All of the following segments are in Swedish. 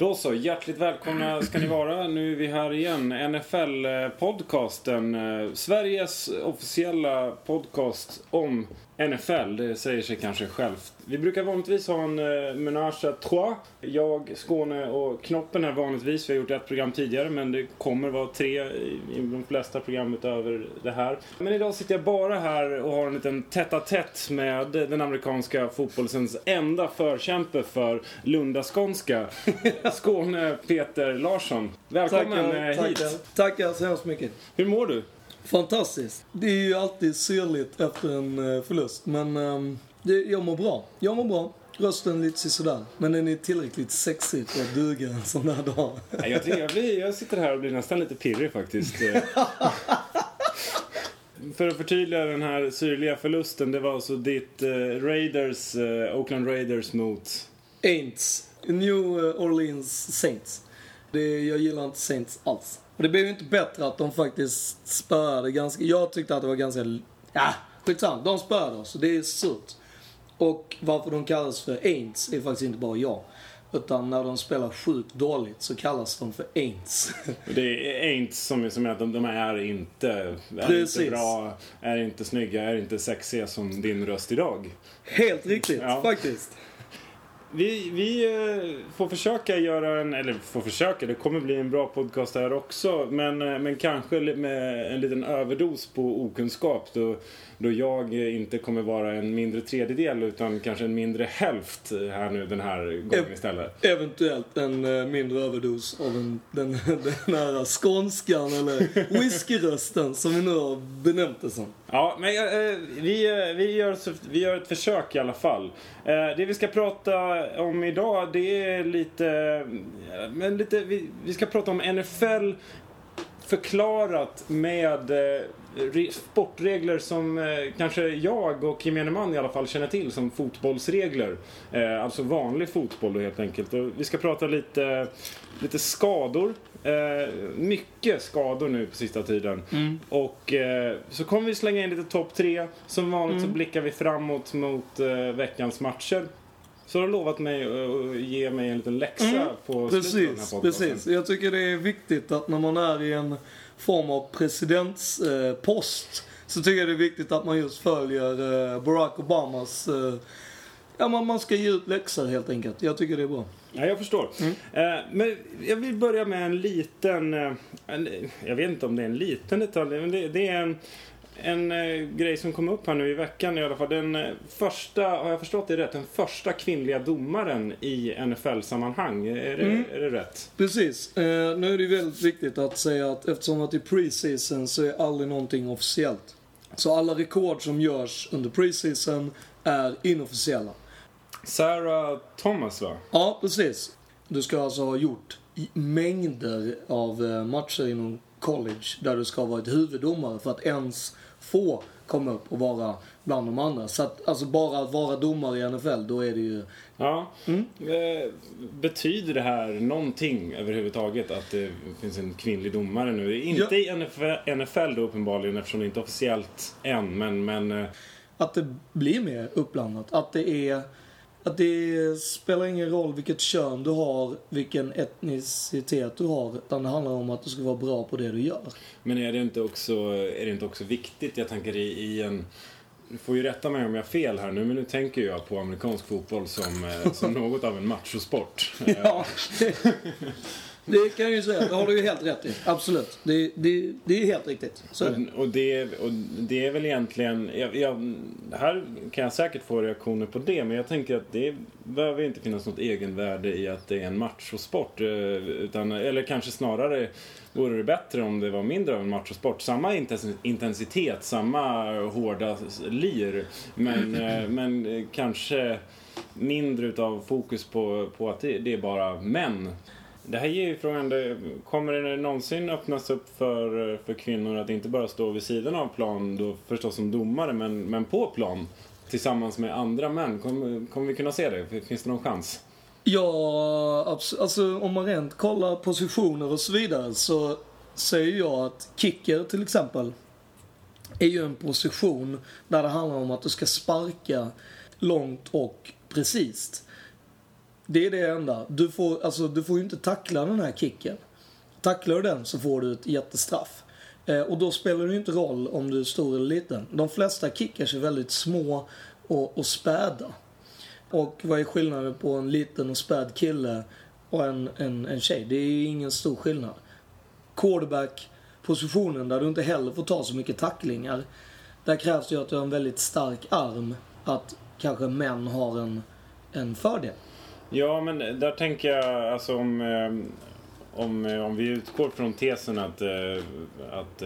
Då så, hjärtligt välkomna ska ni vara. Nu är vi här igen. NFL-podcasten. Eh, Sveriges officiella podcast om NFL. Det säger sig kanske självt. Vi brukar vanligtvis ha en eh, menage à trois. Jag, Skåne och Knoppen här vanligtvis. Vi har gjort ett program tidigare men det kommer vara tre i i de flesta program utöver det här. Men idag sitter jag bara här och har en liten tätt med den amerikanska fotbollens enda förkämpe för lundaskånska. Skåne Peter Larsson. Välkommen eh, Tackar, hit. tackar, tackar så hemskt mycket. Hur mår du? Fantastiskt. Det är ju alltid syrligt efter en eh, förlust, men ehm, det, jag mår bra. Jag mår bra. Rösten lite sådär, men den är tillräckligt sexig för att duga en sån där dag. Jag, jag, blir, jag sitter här och blir nästan lite pirrig faktiskt. Eh, För att förtydliga den här syrliga förlusten, det var alltså ditt eh, Raiders, eh, Oakland Raiders mot... Aints. New Orleans Saints. Det, jag gillar inte Saints alls. Och det blev ju inte bättre att de faktiskt spöade ganska... Jag tyckte att det var ganska... Ja, skitsamma. De spöade oss, det är surt. Och varför de kallas för Aints är faktiskt inte bara jag. Utan när de spelar sjukt dåligt så kallas de för Aints. Det är inte som, som är att de, de är inte, är Precis. inte bra, är inte snygga, är inte sexiga som din röst idag. Helt riktigt, Ja. faktiskt. Vi, vi eh, får försöka göra en, eller får försöka, det kommer bli en bra podcast här också. Men, eh, men kanske med en liten överdos på okunskap då, då jag eh, inte kommer vara en mindre tredjedel utan kanske en mindre hälft här nu den här gången Ev- istället. Eventuellt en eh, mindre överdos av en, den, den här skånskan eller whiskyrösten som vi nu har benämnt det som. Ja, men eh, vi, eh, vi, gör, vi gör ett försök i alla fall. Eh, det vi ska prata om idag det är lite... eh, Men lite vi, vi ska prata om NFL förklarat med eh, sportregler som eh, kanske jag och gemene man i alla fall känner till som fotbollsregler. Eh, alltså vanlig fotboll då helt enkelt. Och vi ska prata lite, lite skador. Eh, mycket skador nu på sista tiden. Och eh, så kommer vi slänga in lite topp tre. Som vanligt så blickar vi framåt mot veckans matcher. Så har du lovat mig att ge mig en liten läxa på slutet av den här Precis, podcasten. precis. Jag tycker det är viktigt att när man är i en form av presidentspost så tycker jag det är viktigt att man just följer eh, Barack Obamas eh, Ja, man, man ska ge ut läxor helt enkelt. Jag tycker det är bra. Ja, jag förstår. Eh, men jag vill börja med en liten... Eh, en, jag vet inte om det är en liten detalj, men det, det är en, en eh, grej som kom upp här nu i veckan i alla fall. Den eh, första, har jag förstått det rätt, den första kvinnliga domaren i NFL-sammanhang. Är, det- är det rätt? Precis. Eh, nu är det ju väldigt viktigt att säga att eftersom att i preseason så är aldrig någonting officiellt. Så alla rekord som görs under preseason är inofficiella. Sarah Thomas, va? Ja, precis. Du ska alltså ha gjort i mängder av eh, matcher inom college där du ska ha varit huvuddomare för att ens få komma upp och vara bland de andra. Så att alltså bara att vara domare i NFL, då är det ju... Ja. Eh, betyder det här någonting överhuvudtaget att det finns en kvinnlig domare nu? Inte i NFL, NFL då uppenbarligen eftersom det inte är officiellt än, men, men eh, Att det blir mer uppblandat. Att det är... Att det spelar ingen roll vilket kön du har, vilken etnicitet du har. Utan det handlar om att du ska vara bra på det du gör. Men är det inte också, är det inte också viktigt, jag tänker i, i en... Du får ju rätta mig om jag har fel här nu, men nu tänker jag på amerikansk fotboll som, eh, som något av en machosport. Eh, Ja, det, kan jag ju säga. Det har du ju helt rätt i. Absolut. Det, det, det är helt riktigt. Så är det. Och, och, det, och det är väl egentligen... Jag, jag, här kan jag säkert få reaktioner på det, men jag tänker att det behöver inte finnas något egenvärde i att det är en machosport. Eh, utan, eller kanske snarare vore det bättre om det var mindre av en machosport. Samma intensitet, samma hårda lir, men, eh, men kanske mindre utav fokus på, på att det, det är bara män det här ger ju frågan, det, kommer det någonsin öppnas upp för, för kvinnor att inte bara stå vid sidan av plan, då förstås som domare, men, men på plan tillsammans med andra män? Kommer, kommer vi kunna se det? Finns det någon chans? Ja, absolut. alltså om man rent kollar positioner och så vidare så säger jag att kicker till exempel är ju en position där det handlar om att du ska sparka långt och precis. Det är det enda. Du får, alltså, du får ju inte tackla den här kicken. Tacklar du den så får du ett jättestraff. Eh, och då spelar det ju inte roll om du är stor eller liten. De flesta kickers är väldigt små och, och späda. Och vad är skillnaden på en liten och späd kille och en, en, en tjej? Det är ju ingen stor skillnad. Quarterback-positionen där du inte heller får ta så mycket tacklingar. Där krävs det ju att du har en väldigt stark arm. Att kanske män har en, en fördel. Ja, men där tänker jag alltså om, eh, om, eh, om vi utgår från tesen att, eh, att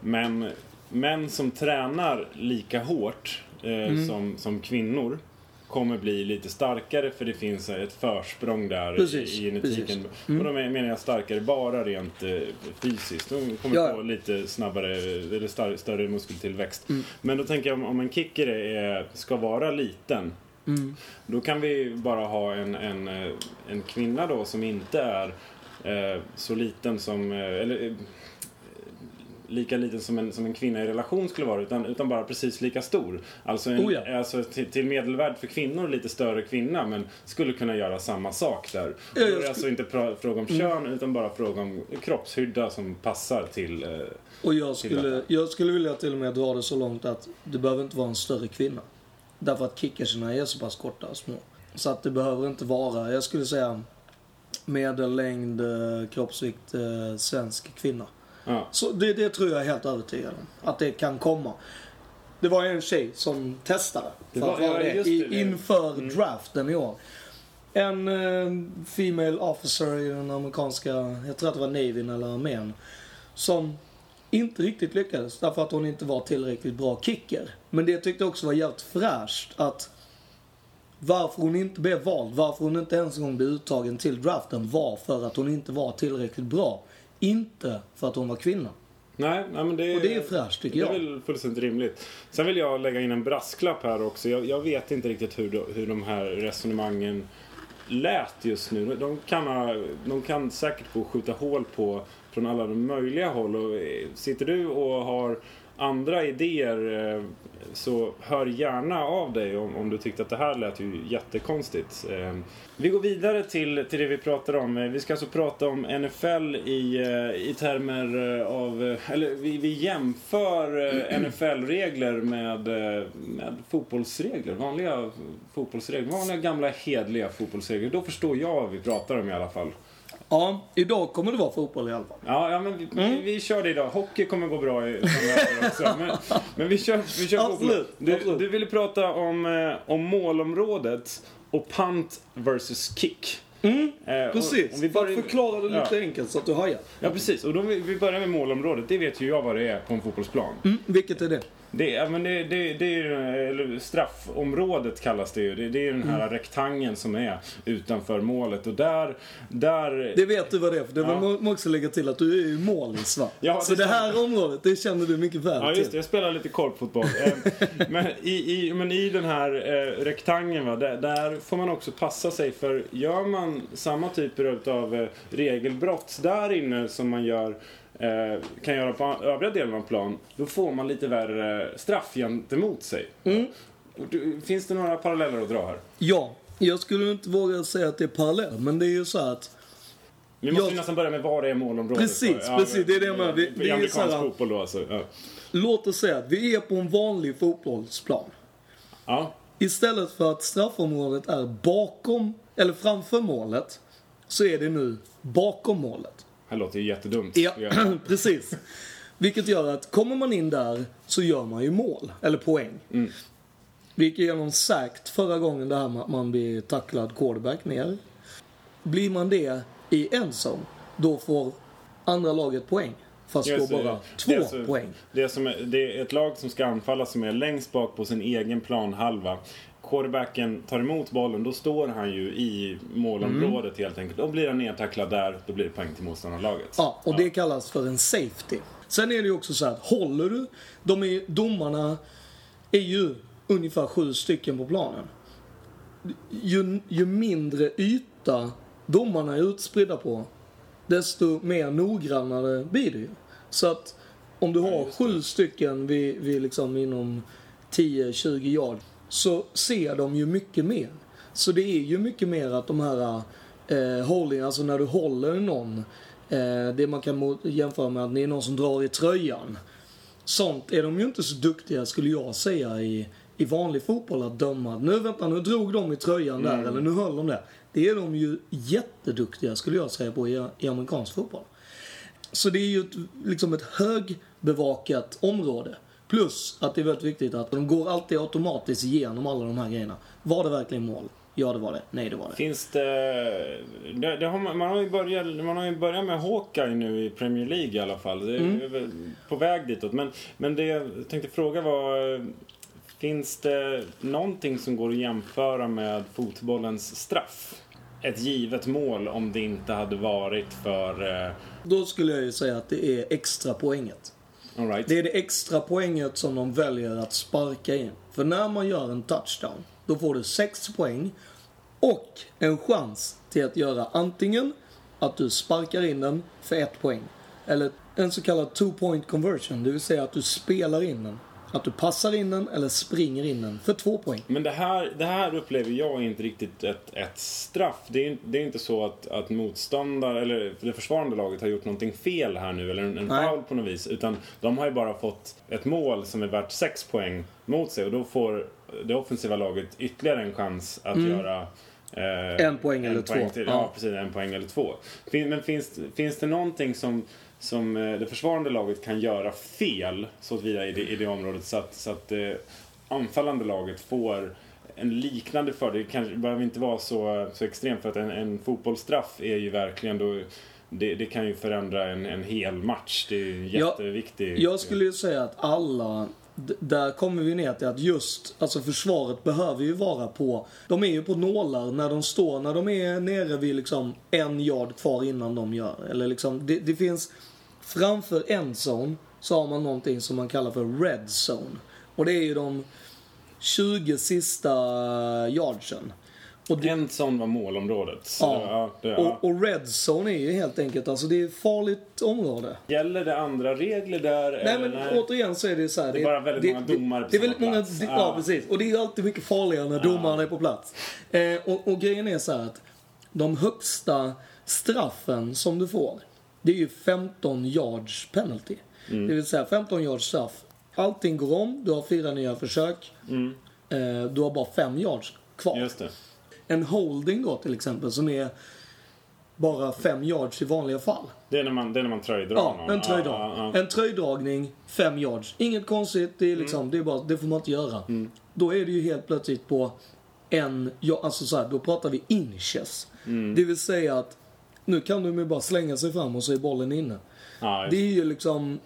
män, män som tränar lika hårt Mm. som, som kvinnor kommer bli lite starkare för det finns ett försprång där Precis, i genetiken. Mm. Och då men- menar jag starkare bara rent fysiskt. De kommer Ja. få lite snabbare eller större muskeltillväxt. Mm. Men då tänker jag om, om en kicker är, ska vara liten Mm. då kan vi bara ha en, en, eh, en kvinna då som inte är eh, så liten som, eh, eller eh, lika liten som en, som en kvinna i relation skulle vara utan, utan bara precis lika stor. Alltså, en, Oh ja. alltså till, till medelvärd för kvinnor lite större kvinna men skulle kunna göra samma sak där. Och då är det alltså inte pra, fråga om kön utan bara fråga om kroppshydda som passar till eh, Och jag Till skulle, detta. jag skulle vilja till och med dra det så långt att det behöver inte vara en större kvinna. Därför att kickerserna är så pass korta och små. Så att det behöver inte vara, jag skulle säga medellängd, eh, kroppsvikt, eh, svensk kvinna. ja. Så det, det tror jag är helt övertygad om. Att det kan komma. Det var en tjej som testade. Det för var- att vara ja, det, i, det, det. inför Mm. draften i år. En eh, female officer i den amerikanska, jag tror att det var navyn eller armén. Som inte riktigt lyckades därför att hon inte var tillräckligt bra kicker. Men det tyckte jag också var jävligt fräscht att varför hon inte blev vald, varför hon inte ens en gång blev uttagen till draften var för att hon inte var tillräckligt bra. Inte för att hon var kvinna. Nej, nej, men det, Och det är fräscht tycker Det är jag. väl fullständigt rimligt. Sen vill jag lägga in en brasklapp här också. Jag, jag vet inte riktigt hur, de, hur de här resonemangen lät just nu. De kan, ha, de kan säkert gå och skjuta hål på från alla de möjliga håll. Och eh, sitter du och har andra idéer eh, så hör gärna av dig om, om du tyckte att det här lät ju jättekonstigt. Eh, vi går vidare till, till det vi pratar om. Vi ska alltså prata om NFL i, i termer av... Eller vi, vi jämför NFL-regler med, med fotbollsregler. Vanliga fotbollsregler. Vanliga gamla hedliga fotbollsregler. Då förstår jag vad vi pratar om i alla fall. Ja, idag kommer det vara fotboll i alla fall. Ja, ja men vi, vi, vi kör det idag. Hockey kommer gå bra i också. Men, men vi kör, vi kör Absolut, fotboll. Du, absolut. du ville prata om, eh, om målområdet och punt versus kick. Mm, Eh, precis. och vi För börjar- att förklara det lite Ja. enkelt så att du hajar. Ja, precis. Och då vi, vi börjar med målområdet. Det vet ju jag vad det är på en fotbollsplan. Mm, vilket är det? Det, ja, men det, det, det är ju, eller straffområdet kallas det ju. Det, det är ju den här rektangeln som är utanför målet. Och där... där Det vet du vad det är, för det Ja. vill man också lägga till att du är ju målis va? Ja, så det här området, det känner du mycket väl Ja, just det. till. Jag spelar lite korpfotboll. Eh, men, i, i, men i den här eh, rektangeln, va, där, där får man också passa sig för gör man samma typer av eh, regelbrott där inne som man gör kan göra på övriga delen av plan, då får man lite värre straff gentemot sig. Mm. Finns det några paralleller att dra här? Ja, jag skulle inte våga säga att det är parallell, men det är ju så att Vi måste Jag- ju nästan börja med vad det är målområdet. Precis, precis, det är det jag menar. Vi- I det är så här- fotboll då alltså. Ja. låt oss säga att vi är på en vanlig fotbollsplan. ja. Istället för att straffområdet är bakom, eller framför målet, så är det nu bakom målet. Det här låter ju jättedumt. Ja, precis. Vilket gör att kommer man in där så gör man ju mål, eller poäng. Mm. Vi gick igenom sagt förra gången det här med att man blir tacklad quarterback ner. Blir man det i en zone, då får andra laget poäng. Fast Just då det. bara Det två alltså- poäng. Det är, som är, det är ett lag som ska anfalla som är längst bak på sin egen planhalva. Quarterbacken tar emot bollen, då står han ju i målområdet helt enkelt. Och blir han nedtacklad där, då blir det poäng till motståndarlaget. Ja, och det kallas för en safety. Sen är det ju också så här att håller du, de är, domarna är ju ungefär sju stycken på planen. Ju, ju mindre yta domarna är utspridda på, desto mer noggrannare blir det ju. Så att om du Ja, har det. sju stycken vid, vid liksom inom 10-20 yard så ser de ju mycket mer. Så det är ju mycket mer att de här eh, holding, alltså när du håller någon, eh, det man kan jämföra med att det är någon som drar i tröjan. Sånt är de ju inte så duktiga skulle jag säga i, i vanlig fotboll att döma. Nu vänta, nu drog de i tröjan där eller nu höll de där. Det är de ju jätteduktiga skulle jag säga på i, i amerikansk fotboll. Så det är ju ett, liksom ett högbevakat område. Plus att det är väldigt viktigt att de går alltid automatiskt igenom alla de här grejerna. Var det verkligen mål? Ja, det var det. Nej, det var det. Finns det... det, det har man, man, har ju börjat, man har ju börjat med Hawkeye nu i Premier League i alla fall. Det är Mm. på väg ditåt. Men, men det jag tänkte fråga var... Finns det någonting som går att jämföra med fotbollens straff? Ett givet mål om det inte hade varit för... Uh, Då skulle jag ju säga att det är extra poänget all right. Det är det extra poänget som de väljer att sparka in. För när man gör en touchdown, då får du 6 poäng och en chans till att göra antingen att du sparkar in den för 1 poäng. Eller en så kallad two point conversion, det vill säga att du spelar in den. Att du passar in den eller springer in den för två poäng. Men det här, det här upplever jag inte riktigt ett, ett straff. Det är, det är inte så att, att motståndare, eller det försvarande laget har gjort någonting fel här nu, eller en, en foul på något vis. Utan de har ju bara fått ett mål som är värt 6 poäng mot sig och då får det offensiva laget ytterligare en chans att göra eh, Mm. En poäng eller två. Till, ja. Ja. precis. En poäng eller två. Fin, men finns, finns det någonting som, som eh, det försvarande laget kan göra fel så vidare i det, i det området så att, så att det anfallande laget får en liknande fördel. Det kanske behöver inte vara så, så extremt för att en, en fotbollsstraff är ju verkligen då det, det kan ju förändra en, en hel match. Det är ju jätteviktigt. Jag skulle ju säga att alla, där kommer vi ner till att just, alltså försvaret behöver ju vara på, de är ju på nålar när de står, när de är nere vid liksom en yard kvar innan de gör. Eller liksom, det, det finns, framför en zone så har man någonting som man kallar för red zone. Och det är ju de 20 sista yardsen. Och det, En sån var målområdet. Ja. ja, det, ja. och, och red zone är ju helt enkelt, alltså det är ett farligt område. Gäller det andra regler där? Nej eller men återigen så är det så här. Det är bara väldigt många domare på Det är väldigt många, plats. ja. Ja. precis. Och det är ju alltid mycket farligare när domarna är på plats. Eh, och, och grejen är så här att de högsta straffen som du får, det är ju 15 yards penalty. Mm. Det vill säga 15 yards straff. Allting går om, du har fyra nya försök. Eh, du har bara fem yards kvar. Mm. En holding då till exempel som är bara fem yards i vanliga fall. Det är när man, det är när man tröjdrar Ja, någon. en tröjdrag. Ja, ja, ja. En tröjdragning, fem yards. Inget konstigt, det är liksom, det är bara, det får man inte göra. Mm. Då är det ju helt plötsligt på en, ja, alltså så här, då pratar vi inches. Mm. Det vill säga att nu kan de ju bara slänga sig fram och så är bollen inne. Ja, Det är ju liksom,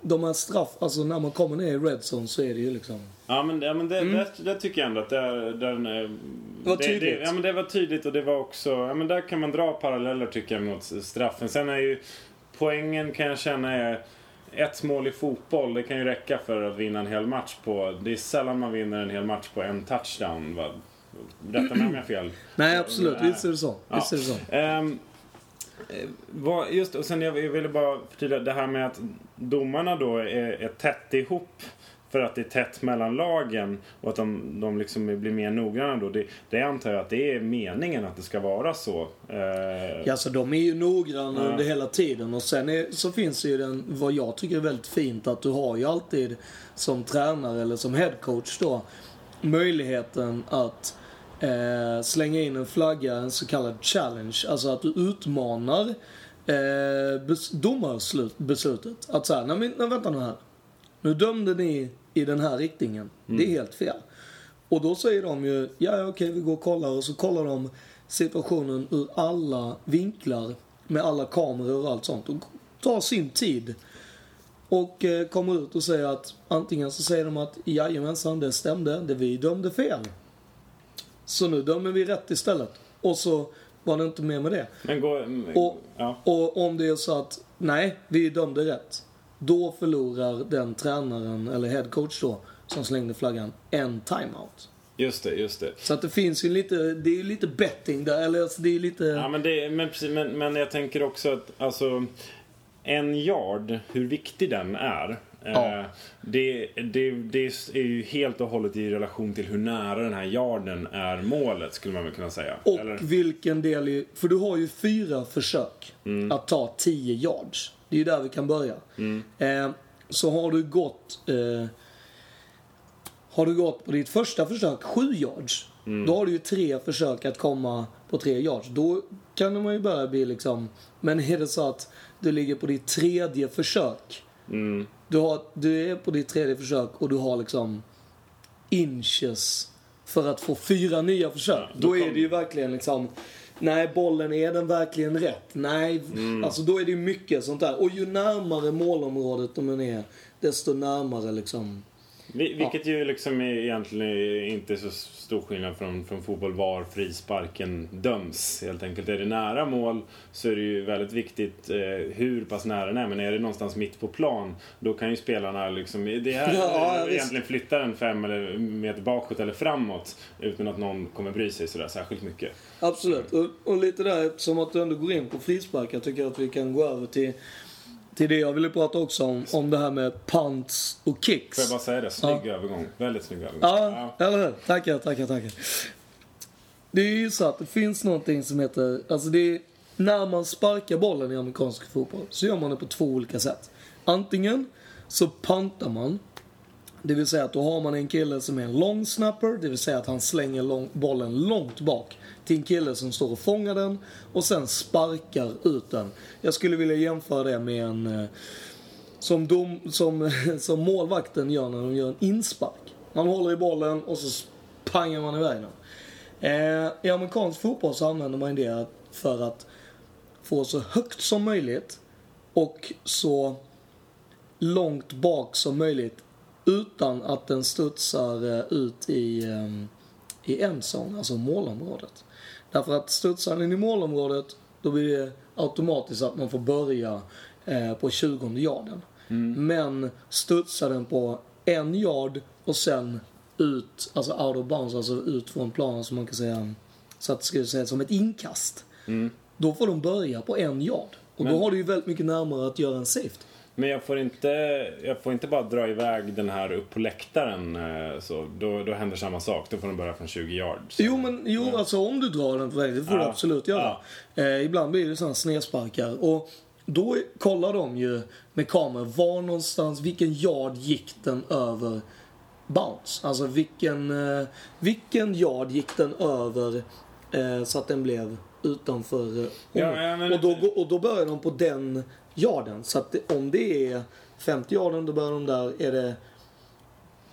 de här straff, alltså när man kommer ner i red zone så är det ju liksom, Ja men, ja, men det, det, det tycker jag ändå att det, är- den, eh, Mm. var det, tydligt. Det, ja men det var tydligt och det var också, ja men där kan man dra paralleller tycker jag mot straffen. Sen är ju poängen kan jag känna är ett mål i fotboll, det kan ju räcka för att vinna en hel match på. Det är sällan man vinner en hel match på en touchdown. Va? Rätta mig om jag har fel. nej absolut, visst är det så. Visst är det så. Eh, vad, just och sen jag, jag ville bara förtydliga det här med att domarna då är, är tätt ihop för att det är tätt mellan lagen och att de, de liksom blir mer noggranna då. Det, det antar jag att det är meningen att det ska vara så. Eh, Ja, alltså de är ju noggranna Ja. under hela tiden och sen är, så finns det ju den, vad jag tycker är väldigt fint, att du har ju alltid som tränare eller som headcoach då möjligheten att eh, slänga in en flagga, en så kallad challenge. Alltså att du utmanar eh, bes, domarbeslutet. Att säga, nej men vänta nu här. Nu dömde ni i den här riktningen. Det är helt fel. Och då säger de ju, ja okej vi går och kollar och så kollar de situationen ur alla vinklar med alla kameror och allt sånt och tar sin tid. Och eh, kommer ut och säger att antingen så säger de att jajamensan det stämde, det vi dömde fel. Så nu dömer vi rätt istället. Och så var det inte mer med det. men gå, mm, Och, ja. och om det är så att nej, vi dömde rätt. Då förlorar den tränaren, eller headcoach då, som slängde flaggan, en timeout. Just det, just det. Så att det finns ju lite, det är ju lite betting där, eller alltså det är lite... Ja, men, det, men, precis, men, men jag tänker också att alltså, en yard, hur viktig den är. Ja. Eh, det, det, det är ju helt och hållet i relation till hur nära den här yarden är målet skulle man väl kunna säga. Och Eller? vilken del i, För du har ju fyra försök att ta 10 yards. Det är ju där vi kan börja. Eh, så har du gått... Eh, har du gått på ditt första försök 7 yards. Då har du ju tre försök att komma på 3 yards. Då kan man ju börja bli liksom... Men är det så att du ligger på ditt tredje försök. Mm. Du, har, du är på ditt tredje försök och du har liksom inches för att få fyra nya försök. Ja, då då är det ju verkligen liksom Nej, bollen, är den verkligen rätt? Nej, Mm. alltså då är det ju mycket sånt där. Och ju närmare målområdet man är, desto närmare liksom... Vi- Vilket ju liksom är egentligen inte så stor skillnad från, från fotboll var frisparken döms. Helt enkelt. Är det nära mål så är det ju väldigt viktigt eh, hur pass nära den är. Men är det någonstans mitt på plan då kan ju spelarna liksom, det här, Ja, ja, egentligen flytta den fem eller meter bakåt eller framåt utan att någon kommer bry sig sådär särskilt mycket. Absolut. Och, och lite där, som att du ändå går in på frisparkar, tycker jag att vi kan gå över till, till det jag ville prata också om. Om det här med punts och kicks. Får jag bara säga det? Snygg övergång. Väldigt snygg övergång. Ja, eller hur? Tackar, tackar, tackar. Det är ju så att det finns någonting som heter, alltså det är, när man sparkar bollen i amerikansk fotboll så gör man det på två olika sätt. Antingen så pantar man, det vill säga att då har man en kille som är en long snapper, det vill säga att han slänger lång, bollen långt bak till en kille som står och fångar den och sen sparkar ut den. Jag skulle vilja jämföra det med en eh, som, dom, som, som målvakten gör när de gör en inspark. Man håller i bollen och så pangar man iväg den. Eh, I amerikansk fotboll så använder man det för att få så högt som möjligt och så långt bak som möjligt utan att den studsar eh, ut i, ehm, i endzone, alltså målområdet. Därför att studsar den i målområdet då blir det automatiskt att man får börja eh, på 20 yarden. Men studsar den på en yard och sen ut, alltså out of bounds, alltså ut från planen som man kan säga, så att skulle säga som ett inkast. Då får de börja på en yard. Och då Men- har du ju väldigt mycket närmare att göra en safety. Men jag får, inte, jag får inte bara dra iväg den här upp på läktaren. eh, Så, då, då händer samma sak. Då får den börja från 20 yards. Jo, men jo, alltså om du drar den på väg, det får du Ja, absolut göra. Eh, ibland blir det sådana snedsparkar. Och då kollar de ju med kameror var någonstans, vilken yard gick den över bounce? Alltså vilken, eh, vilken yard gick den över eh, så att den blev utanför eh, Ja, ja, men- och, då, och då börjar de på den yarden. Så att om det är 50 yarden, då börjar de där. Är det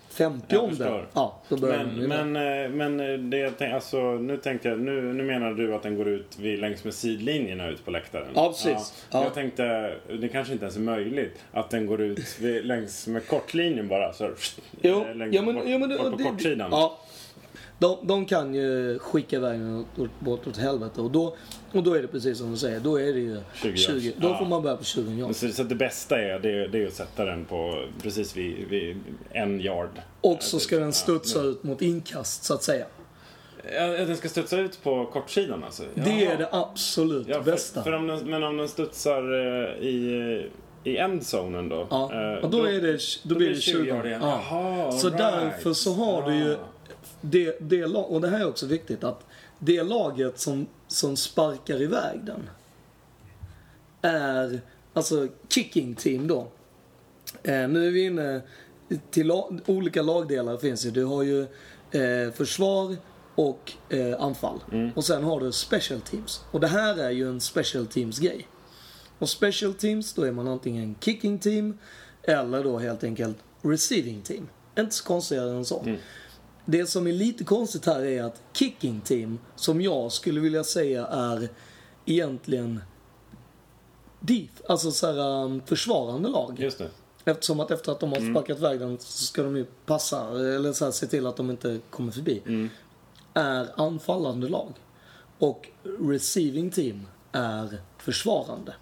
50 Jag om det? Ja, då börjar de Men, där. men, eh, men eh, det jag tänk, alltså, nu tänkte jag, nu, nu menar du att den går ut vid, längs med sidlinjerna ut på läktaren? Ja, precis. Ja. Jag tänkte, det kanske inte ens är möjligt, att den går ut vid, längs med kortlinjen bara. Så, Jo, längs, ja, men, bort, ja, men bort på det- kortsidan. Ja. De, de kan ju skicka iväg den bort åt helvete och då, och då är det precis som du säger, då är det ju 20 20. yards. då Ja. får man börja på 20 Men yards. Så, så det bästa är, det, det är att sätta den på precis vid, vid en yard. Och så ska Ja, den studsa ja. ut mot inkast så att säga. Ja, den ska studsa ut på kortsidan alltså? Det Jaha. är det absolut Ja, bästa. för, för om den, men om den studsar eh, i, i endzonen då? ja. eh, och då, är det, då, blir det 20. yard igen. Ja. Jaha, Så right. därför så har du ju. Det, det och det här är också viktigt att det laget som, som sparkar iväg den är, alltså kicking team då. Eh, nu är vi inne till la, olika lagdelar finns ju. Du har ju eh, försvar och eh, anfall. Och sen har du special teams. Och det här är ju en special teams grej. Och special teams, då är man antingen kicking team eller då helt enkelt receiving team. Inte så konstigare än så. Det som är lite konstigt här är att kicking team, som jag skulle vilja säga är egentligen def, alltså så här, um, försvarande lag. Just det. Eftersom att efter att de har sparkat iväg den så ska de ju passa, eller så här, se till att de inte kommer förbi. Är anfallande lag. Och receiving team är försvarande.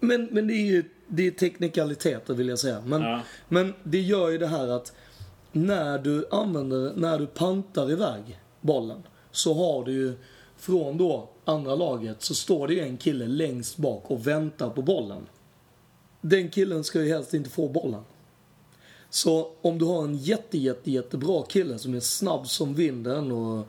Men, men det är ju det är teknikaliteter vill jag säga. Men, Ja. men det gör ju det här att när du använder, när du pantar iväg bollen så har du ju från då andra laget så står det ju en kille längst bak och väntar på bollen. den killen ska ju helst inte få bollen. Så om du har en jätte, jätte, jättebra kille som är snabb som vinden och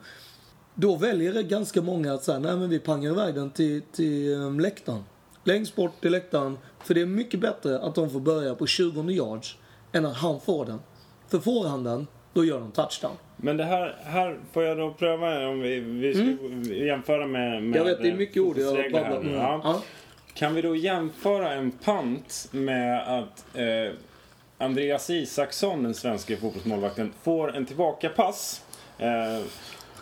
då väljer det ganska många att säga, nej men vi pangar iväg den till, till ehm, läktaren. Längst bort till läktaren. För det är mycket bättre att de får börja på 20 yards än att han får den. För får han den, då gör de touchdown. Men det här, här får jag då pröva om vi, vi ska jämföra med, med Mm. Jag vet, det är mycket ord jag nu. med. Ja. Ja. Kan vi då jämföra en pant med att eh, Andreas Isaksson, den svenska fotbollsmålvakten, får en tillbakapass. Eh,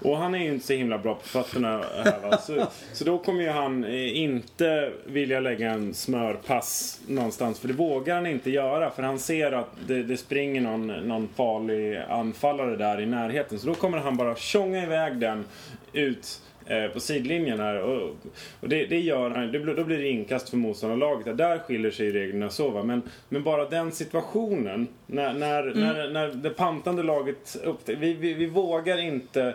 och han är ju inte så himla bra på fötterna här? Så, så då kommer ju han eh, inte vilja lägga en smörpass någonstans. För det vågar han inte göra. För han ser att det, det springer någon, någon farlig anfallare där i närheten. Så då kommer han bara tjonga iväg den ut eh, på sidlinjen här. Och, och det, det gör han, det, då blir det inkast för motståndarlaget. Där skiljer sig reglerna så va. Men, men bara den situationen när, när, när, när det pantande laget upptäcker, vi, vi, vi vågar inte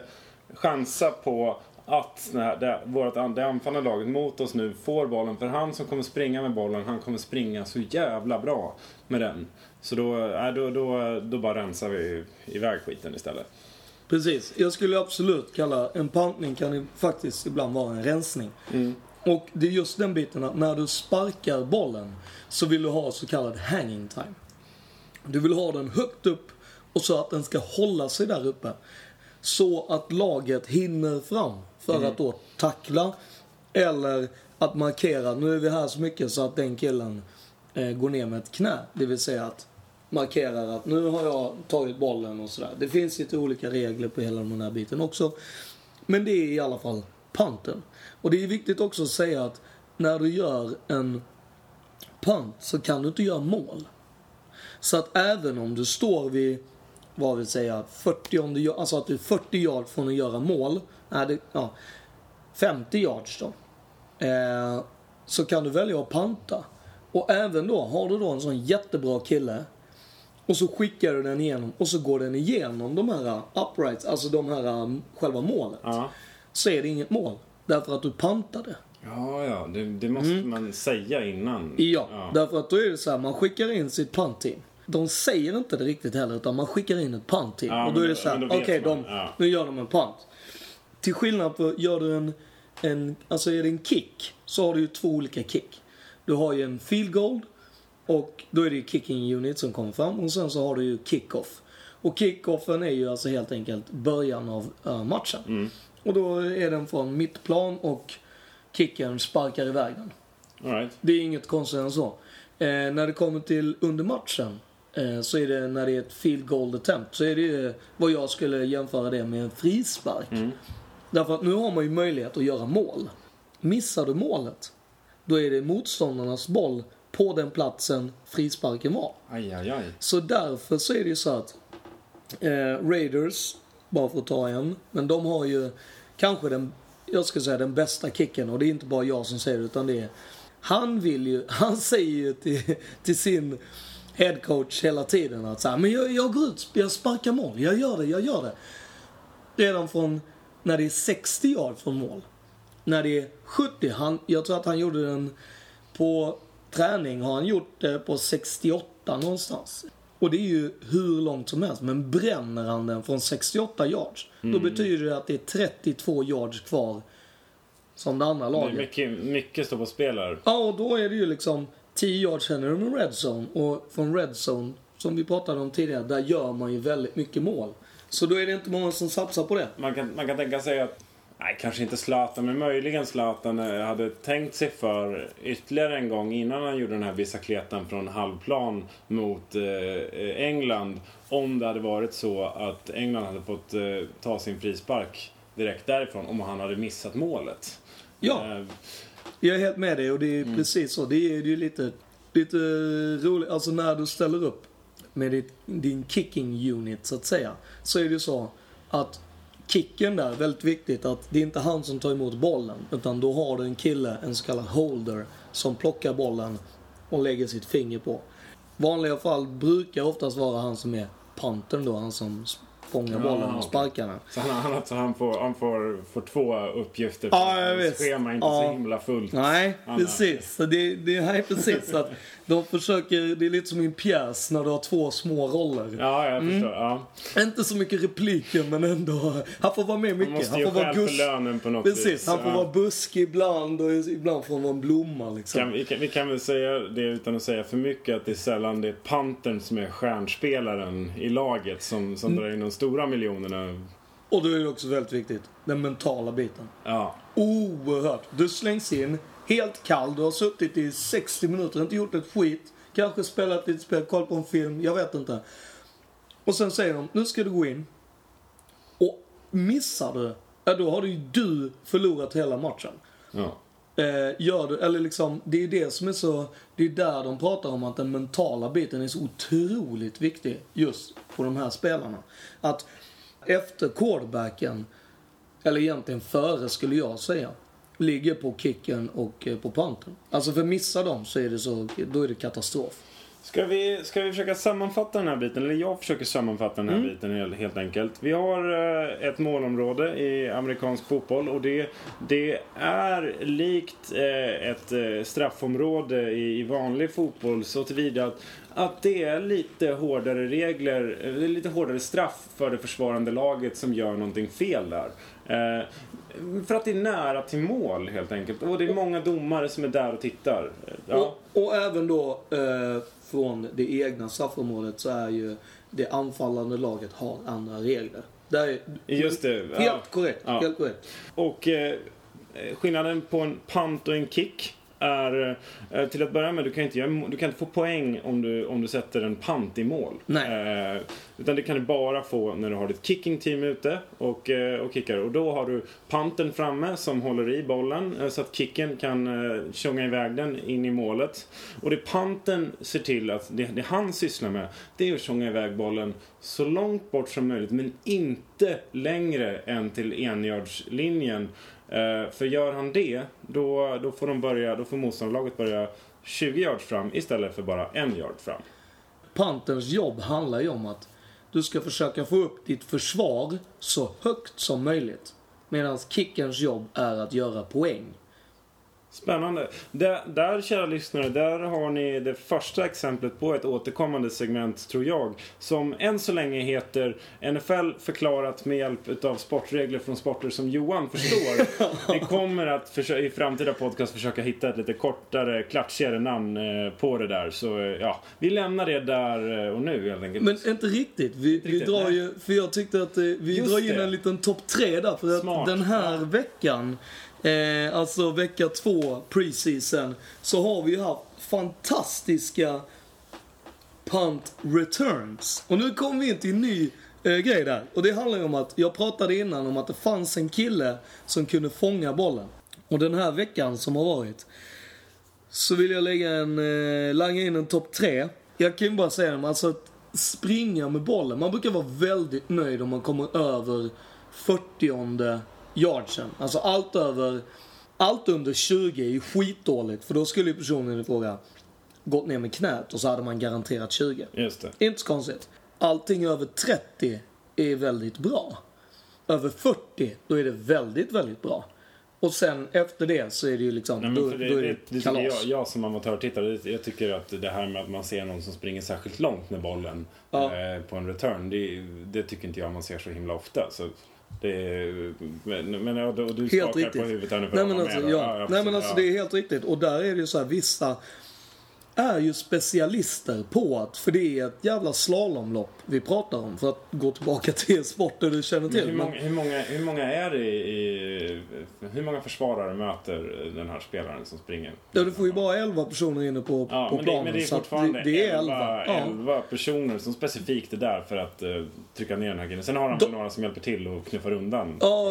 chansa på att när det, vårt, det anfallande laget mot oss nu får bollen. För han som kommer springa med bollen, han kommer springa så jävla bra med den. Så då, äh, då, då, då bara rensar vi iväg skiten istället. Precis. Jag skulle absolut kalla en pantning kan faktiskt ibland vara en rensning. Och det är just den biten att när du sparkar bollen så vill du ha så kallad hanging time. Du vill ha den högt upp och så att den ska hålla sig där uppe. Så att laget hinner fram för att då tackla eller att markera. Nu är vi här så mycket så att den killen eh, går ner med ett knä. Det vill säga att markerar att nu har jag tagit bollen och sådär. Det finns lite olika regler på hela den här biten också. Men det är i alla fall panten. Och det är viktigt också att säga att när du gör en pant så kan du inte göra mål. Så att även om du står vid, vad vill säga, 40, om du, gör- alltså att du är 40 yard från att göra mål. Nej, det, ja, 50 yards då. Eh, så kan du välja att panta. Och även då, har du då en sån jättebra kille och så skickar du den igenom och så går den igenom de här uprights, alltså de här um, själva målet. Ja. Så är det inget mål. Därför att du pantade. Ja, ja, det, det måste man säga innan. Mm. Ja, därför att då är det så här, man skickar in sitt punt-team. De säger inte det riktigt heller, utan man skickar in ett punt-team. Ja, och då är det så här, okej, man, de, ja. nu gör de en punt. Till skillnad på, gör du en, en, alltså är det en kick, så har du ju två olika kick. Du har ju en field goal, och då är det ju kicking unit som kommer fram, och sen så har du ju kick-off. Och kick-offen är ju alltså helt enkelt början av eh, matchen. Mm. Och då är den från mittplan och kicken sparkar iväg den. Right. Det är inget konstigt än så. Eh, när det kommer till under matchen så är det när det är ett field goal attempt så är det ju vad jag skulle jämföra det med en frispark. Därför att nu har man ju möjlighet att göra mål. Missar du målet, då är det motståndarnas boll på den platsen frisparken var. Aj, aj, aj. Så därför så är det ju så att eh, Raiders, bara för att ta en, men de har ju kanske den, jag ska säga den bästa kicken och det är inte bara jag som säger det utan det är han vill ju, han säger ju till, till sin headcoach hela tiden att så här, men jag, jag går ut, jag sparkar mål, jag gör det, jag gör det. Redan från när det är 60 yard från mål. När det är 70, han, jag tror att han gjorde den på träning har han gjort det på 68 någonstans. Och det är ju hur långt som helst. Men bränner han den från 68 yards, då betyder det att det är 32 yards kvar som det andra Det är laget. mycket, mycket står på spel här. Ja, och då är det ju liksom 10 yards sen är det en red zone. Och från red zone, som vi pratade om tidigare, där gör man ju väldigt mycket mål. Så då är det inte många som satsar på det. Man kan, man kan tänka sig att, nej kanske inte Zlatan, men möjligen Zlatan eh, hade tänkt sig för ytterligare en gång innan han gjorde den här bicicletan från halvplan mot eh, England. Om det hade varit så att England hade fått eh, ta sin frispark direkt därifrån om han hade missat målet. Ja. Eh, Jag är helt med dig och det är precis så. Det är ju lite, lite roligt. Alltså när du ställer upp med ditt, din kicking unit så att säga. Så är det ju så att kicken där, väldigt viktigt att det är inte han som tar emot bollen. Utan då har du en kille, en så kallad holder, som plockar bollen och lägger sitt finger på. vanliga fall brukar oftast vara han som är pantern då, han som fånga bollen och sparka den. Så han, han, alltså, han, får, han får, får två uppgifter. Ja, jag Hans vet. schema är inte Ja. så himla fullt. Nej, Anna. precis. Så det, det nej, precis. Så att de försöker, det är lite som i en pjäs när du har två små roller. Ja, jag Mm. förstår. Ja. Inte så mycket repliker men ändå. Han får vara med mycket. måste Han får vara gush. lönen på något Precis, vis. han får Ja. vara buskig ibland och ibland får han vara en blomma liksom. Kan, vi, kan, vi kan väl säga det utan att säga för mycket att det är sällan det är Pantern som är stjärnspelaren i laget som, som Mm. drar in de stora miljonerna. Och då är det också väldigt viktigt, den mentala biten. Ja. Oerhört. Du slängs in, helt kall, du har suttit i 60 minuter, inte gjort ett skit. Kanske spelat lite spel, kollat på en film, jag vet inte. Och sen säger de, nu ska du gå in. Och missar du, ja då har du ju du förlorat hela matchen. ja. Eh, gör du, eller liksom, det är ju det som är så, det är där de pratar om att den mentala biten är så otroligt viktig just på de här spelarna. Att efter quarterbacken, eller egentligen före skulle jag säga, ligger på kicken och eh, på punten. Alltså för missar dem så är det så, då är det katastrof. Ska vi, ska vi försöka sammanfatta den här biten? Eller jag försöker sammanfatta den här Mm. biten helt, enkelt. Vi har eh, ett målområde i amerikansk fotboll och det, det är likt eh, ett eh, straffområde i, vanlig fotboll så tillvida att, att det är lite hårdare regler, lite hårdare straff för det försvarande laget som gör någonting fel där. Eh, för att det är nära till mål helt enkelt. Och det är många domare som är där och tittar. Ja. Och, och även då eh, från det egna straffområdet så är ju det anfallande laget har andra regler. Det är Just det. helt ja. korrekt. Ja. Helt korrekt. Och eh, skillnaden på en pant och en kick är eh, till att börja med, du kan inte, du kan inte få poäng om du, om du sätter en pant i mål. Nej. Eh, utan det kan du bara få när du har ditt kicking team ute och, eh, och kickar. Och då har du panten framme som håller i bollen eh, så att kicken kan eh, tjonga iväg den in i målet. Och det panten ser till att det, det han sysslar med det är att tjonga iväg bollen så långt bort som möjligt men inte längre än till enjardslinjen. Eh, för gör han det, då, då får de börja, då får motståndarlaget börja 20 yards fram istället för bara en yard fram. Panterns jobb handlar ju om att du ska försöka få upp ditt försvar så högt som möjligt. Medan kickerns jobb är att göra poäng. Spännande. Där, där, kära lyssnare, där har ni det första exemplet på ett återkommande segment, tror jag, som än så länge heter NFL förklarat med hjälp av sportregler från sporter som Johan förstår. Vi kommer att i framtida podcast försöka hitta ett lite kortare, klatschigare namn eh, på det där. Så eh, ja, vi lämnar det där eh, och nu helt enkelt. Men inte riktigt. Vi, vi riktigt, drar nej. ju, för jag tyckte att vi Just drar in det. en liten topp tre där. För att Smart. den här veckan, eh, alltså vecka två, preseason, så har vi ju haft fantastiska punt returns. Och nu kommer vi in till en ny eh, grej där. Och det handlar ju om att, jag pratade innan om att det fanns en kille som kunde fånga bollen. Och den här veckan som har varit, så vill jag lägga en, eh, langa in en topp tre. Jag kan ju bara säga det, alltså att springa med bollen. Man brukar vara väldigt nöjd om man kommer över 40 yardsen. Alltså allt över, allt under 20 är ju skitdåligt. För då skulle ju personen i fråga gått ner med knät och så hade man garanterat 20. Just det. Inte så konstigt. Allting över 30 är väldigt bra. Över 40, då är det väldigt, väldigt bra. Och sen efter det så är det ju liksom, Nej, då, det, då är det, det, kalas. jag, jag som amatörtittare, jag tycker att det här med att man ser någon som springer särskilt långt med bollen Ja. eh, på en return, det, det tycker inte jag man ser så himla ofta. Så är, men, men ja, du Helt skakar riktigt. på huvudet här nu för Nej men, alltså, med. ja. Nej men alltså ja. det är helt riktigt. Och där är det ju så här, vissa är ju specialister på att, för det är ett jävla slalomlopp vi pratar om. För att gå tillbaka till sporter du känner Men till. hur, många, hur, många, hur många är det i, hur många försvarare möter den här spelaren som springer? Ja, du får ju bara 11 personer inne på, Ja, på men, det, planen. men det är fortfarande det, det är 11, 11. Ja. 11 personer som specifikt är där för att eh, trycka ner den här killen. Sen har han De- några som hjälper till och knuffar undan. Ja,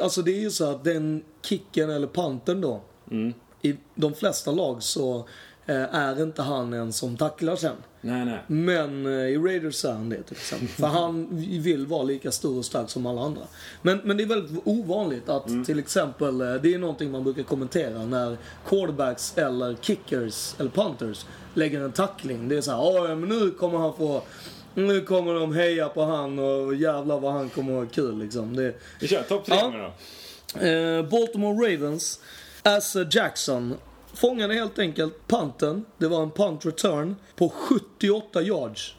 alltså det är ju så att den kicken eller panten då. Mm. I de flesta lag så är inte han en som tacklar sen. Nej, nej. Men eh, i Raiders är han det till exempel. För han vill vara lika stor och stark som alla andra. Men, men det är väldigt ovanligt att Mm. till exempel, eh, det är någonting man brukar kommentera när quarterbacks eller kickers eller punters lägger en tackling. Det är så här, "Åh, ja, men nu kommer han få Nu kommer de heja på han och jävlar vad han kommer ha kul liksom. Det, Vi kör topp tre Ja. nu då. Eh, Baltimore Ravens, Asa Jackson fångade helt enkelt punten. Det var en punt return på 78 yards.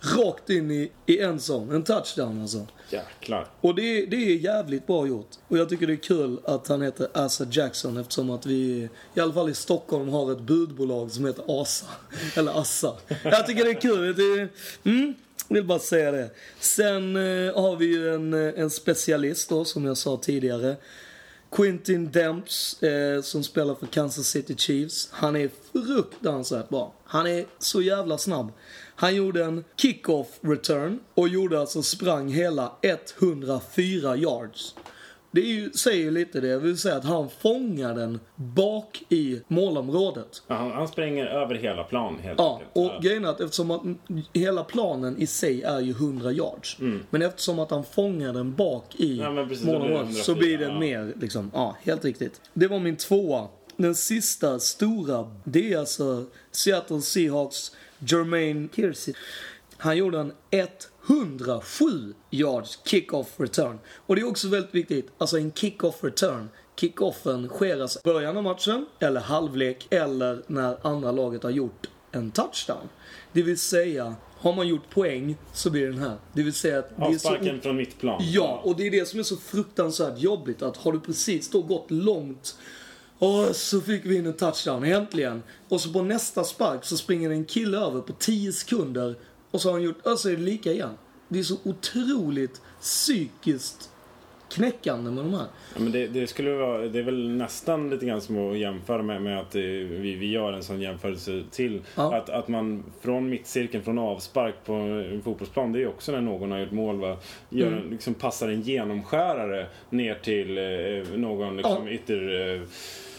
Rakt in i, i en zone. En touchdown alltså. Jäklar. Och det, det är jävligt bra gjort. Och jag tycker det är kul att han heter Asa Jackson eftersom att vi, i alla fall i Stockholm, har ett budbolag som heter Asa. Eller Assa. Jag tycker det är kul. Det, mm, vill bara säga det. Sen eh, har vi ju en, eh, en specialist då, som jag sa tidigare. Quintin Demps, eh, som spelar för Kansas City Chiefs. Han är fruktansvärt bra. Han är så jävla snabb. Han gjorde en kick-off return och gjorde alltså sprang hela 104 yards. Det är ju, säger ju lite det, jag vill säga att han fångar den bak i målområdet. Ja, Han, han spränger över hela plan helt Ja, enkelt. och grejen är att eftersom att hela planen i sig är ju 100 yards. Men eftersom att han fångar den bak i Mm. Ja, målområdet så 104, blir den ja. mer liksom, ja, helt riktigt. Det var min tvåa. Den sista stora, det är alltså Seattle Seahawks Jermaine Kersey. Han gjorde en 107 yards kick-off return. Och det är också väldigt viktigt, alltså en kick-off return. Kick-offen sker alltså i början av matchen, eller halvlek, eller när andra laget har gjort en touchdown. Det vill säga, har man gjort poäng så blir den här. Det vill säga att det är så Avsparken från mittplan. Ja, och det är det som är så fruktansvärt jobbigt. Att har du precis då gått långt och så fick vi in en touchdown, äntligen. Och så på nästa spark så springer en kille över på 10 sekunder och så har han gjort, och så är det lika igen. Det är så otroligt psykiskt knäckande med de här. Ja, men det, det skulle vara, det är väl nästan lite grann som att jämföra med, med att vi, vi gör en sån jämförelse till. Ja. Att, att man från mittcirkeln, från avspark på en fotbollsplan, det är också när någon har gjort mål, va? Gör, Mm. liksom passar en genomskärare ner till eh, någon liksom, ytter... Eh,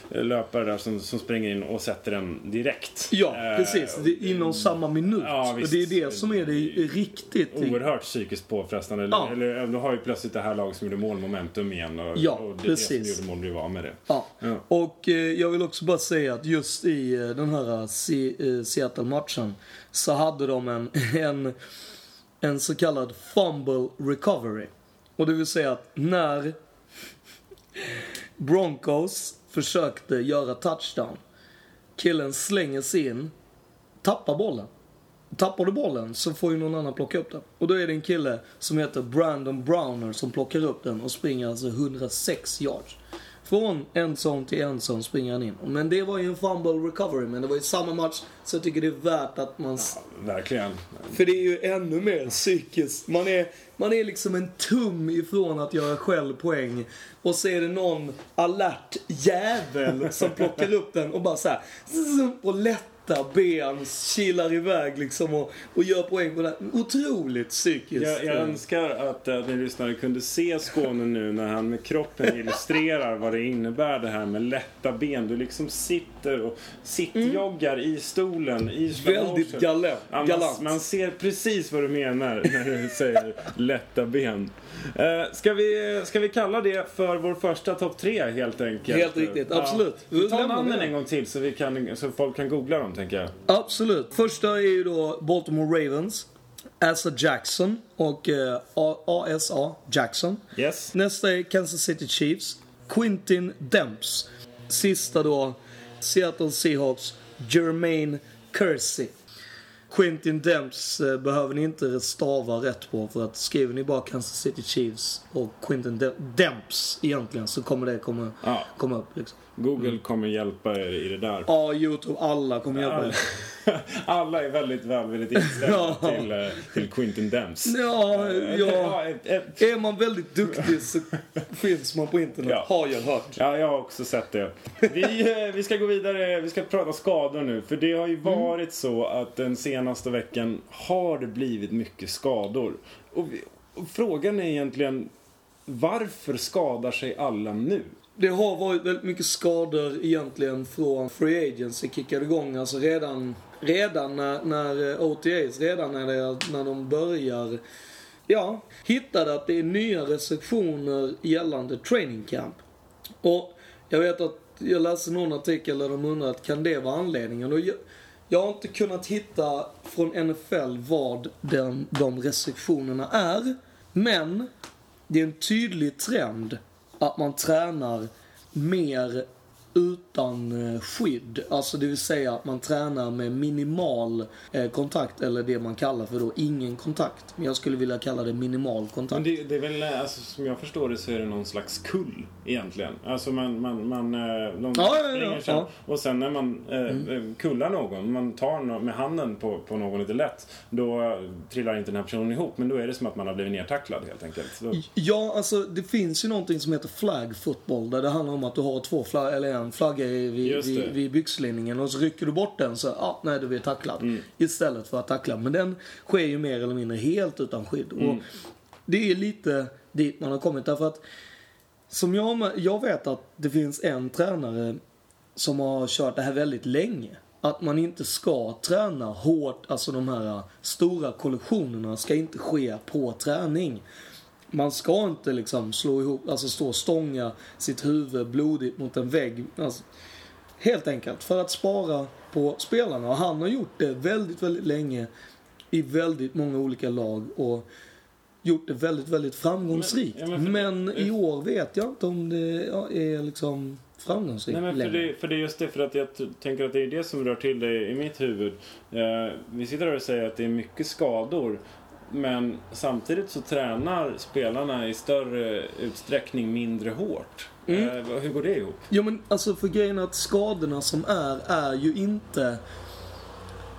löpare där som, som springer in och sätter den direkt. Ja, Eh, precis. Det är inom samma minut. Ja, och det är det som är det riktigt... Oerhört psykiskt påfrestande. Ja. Eller, eller, du har ju plötsligt det här laget som gjorde mål momentum igen. Och, Ja, och det precis. som gjorde mål blev av med det. Ja. Ja. Och eh, jag vill också bara säga att just i eh, den här eh, eh, Seattle-matchen så hade de en, en, en så kallad fumble recovery. Och det vill säga att när Broncos försökte göra touchdown, killen slänger sig in, tappar bollen. Tappar du bollen så får ju någon annan plocka upp den. Och då är det en kille som heter Brandon Browner som plockar upp den och springer alltså 106 yards. Från en zone till en zone springer han in. Men det var ju en fumble recovery, men det var ju samma match. Så jag tycker det är värt att man... Verkligen. För det är ju ännu mer psykiskt. Man är, man är liksom en tum ifrån att göra själv poäng. Och så är det någon alert jävel som plockar upp den och bara så här zzz, på lätta ben kilar iväg liksom och, och gör poäng på det. Otroligt psykiskt. Jag, jag önskar att, att ni lyssnare kunde se Skåne nu när han med kroppen illustrerar vad det innebär det här med lätta ben. Du liksom sitter och sittjoggar i stolen i Mm. Väldigt galant. Ja, man, man ser precis vad du menar när du säger lätta ben. Eh, ska, vi, ska vi kalla det för vår första topp tre helt enkelt? Helt riktigt, absolut. Vi tar namnen en gång till så, vi kan, så folk kan googla dem tänker jag. Absolut. Första är ju då Baltimore Ravens. Asa Jackson och eh, ASA Jackson. Yes. Nästa är Kansas City Chiefs. Quintin Demps. Sista då Seattle Seahawks. Jermaine Kersey. Quintin Demps eh, behöver ni inte stava rätt på för att skriver ni bara Kansas City Chiefs och Quintin Dem- Demps egentligen så kommer det komma, Ja. komma upp liksom. Google kommer hjälpa er i det där. Ja, Youtube, alla kommer hjälpa Alla, er. alla är väldigt välvilligt inställda Ja. till, eh, till Quintin Demps. Ja, Eh, ja. ett- Är man väldigt duktig så finns man på internet, Ja. har jag hört. Ja, jag har också sett det. Vi, eh, vi ska gå vidare, vi ska prata skador nu. För det har ju varit så att den senaste veckan har det blivit mycket skador. Och, och frågan är egentligen, varför skadar sig alla nu? Det har varit väldigt mycket skador egentligen från Free Agency kickade igång. Alltså redan, redan när, när eh, OTAs, redan när, det, när de börjar ja, hittade att det är nya restriktioner gällande training camp. Och jag vet att jag läste någon artikel där de undrade att kan det vara anledningen? Och jag, Jag har inte kunnat hitta från NFL vad den, de restriktionerna är. Men det är en tydlig trend att man tränar mer utan eh, skydd. Alltså det vill säga att man tränar med minimal eh, kontakt eller det man kallar för då ingen kontakt. Men jag skulle vilja kalla det minimal kontakt. Men det, det är väl, alltså, som jag förstår det så är det någon slags kull egentligen. Alltså man, man, man eh, de Ja, springer ja, ja. och sen när man eh, Mm. kullar någon, man tar no med handen på, på någon lite lätt, då trillar inte den här personen ihop. Men då är det som att man har blivit nertacklad helt enkelt. Så, Ja, alltså det finns ju någonting som heter flag football där det handlar om att du har två flagg, eller en flagga i- vid, vid, vid byxlinningen och så rycker du bort den så, ja, nej du blir tacklad. Mm. Istället för att tackla. Men den sker ju mer eller mindre helt utan skydd. Mm. Och det är lite dit man har kommit därför att som jag, jag vet att det finns en tränare som har kört det här väldigt länge. Att man inte ska träna hårt, alltså de här stora kollektionerna ska inte ske på träning. Man ska inte liksom slå ihop, alltså stå och stånga sitt huvud blodigt mot en vägg. Alltså, helt enkelt för att spara på spelarna. Och han har gjort det väldigt, väldigt länge i väldigt många olika lag och gjort det väldigt, väldigt framgångsrikt. Men- Men, ja, men för- i år vet jag inte om det är liksom framgångsrikt Nej, men för, det, för det är just det, för att jag tänker att det är det som rör till det i mitt huvud. Eh, vi sitter här och säger att det är mycket skador. Men samtidigt så tränar spelarna i större utsträckning mindre hårt. Mm. Eh, hur går det ihop? Jo men alltså för grejen är att skadorna som är, är ju inte...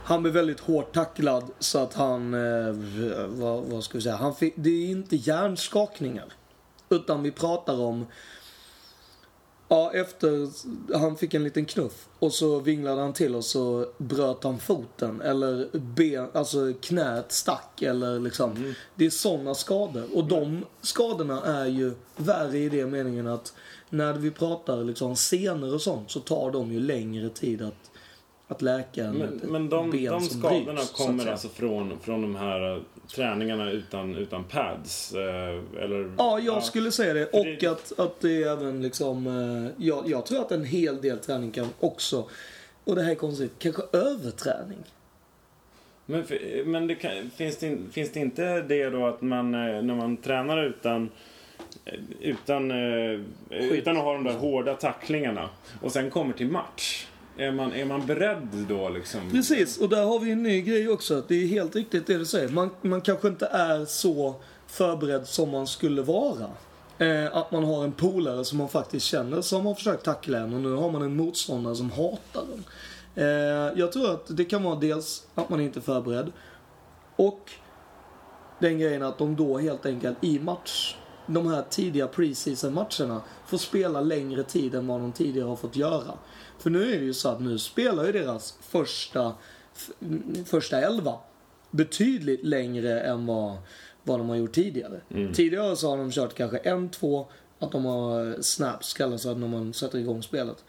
Han blev väldigt hårt tacklad så att han, eh, vad, vad ska vi säga, han fick, det är inte hjärnskakningar. Utan vi pratar om, ja efter, han fick en liten knuff och så vinglade han till och så bröt han foten eller ben, alltså knät stack eller liksom. Det är sådana skador. Och de skadorna är ju värre i det meningen att när vi pratar liksom senor och sånt så tar de ju längre tid att, att läka än Men, men de, ben de som skadorna bryts, kommer alltså från, från de här eh, träningarna utan, utan pads? Eh, eller, Ja, jag skulle säga det. Och det- att, att det är även liksom... eh, Jag, jag tror att en hel del träning kan också, och det här är konstigt, kanske överträning. Men, men det kan, finns, det, in- finns det inte det då att man när man tränar utan utan, utan att ha de där hårda tacklingarna och sen kommer till match. Är man, är man beredd då liksom? Precis, och där har vi en ny grej också. Det är helt riktigt det du säger. Man, man kanske inte är så förberedd som man skulle vara. Eh, att man har en polare som man faktiskt känner som har försökt tackla en och nu har man en motståndare som hatar en. Eh, jag tror att det kan vara dels att man inte är förberedd och den grejen att de då helt enkelt i match, de här tidiga preseason matcherna får spela längre tid än vad de tidigare har fått göra. För nu är det ju så att nu spelar ju deras första, första elva betydligt längre än vad, vad de har gjort tidigare. Tidigare så har de kört kanske en, två, att de har snaps kallas det när man sätter igång spelet.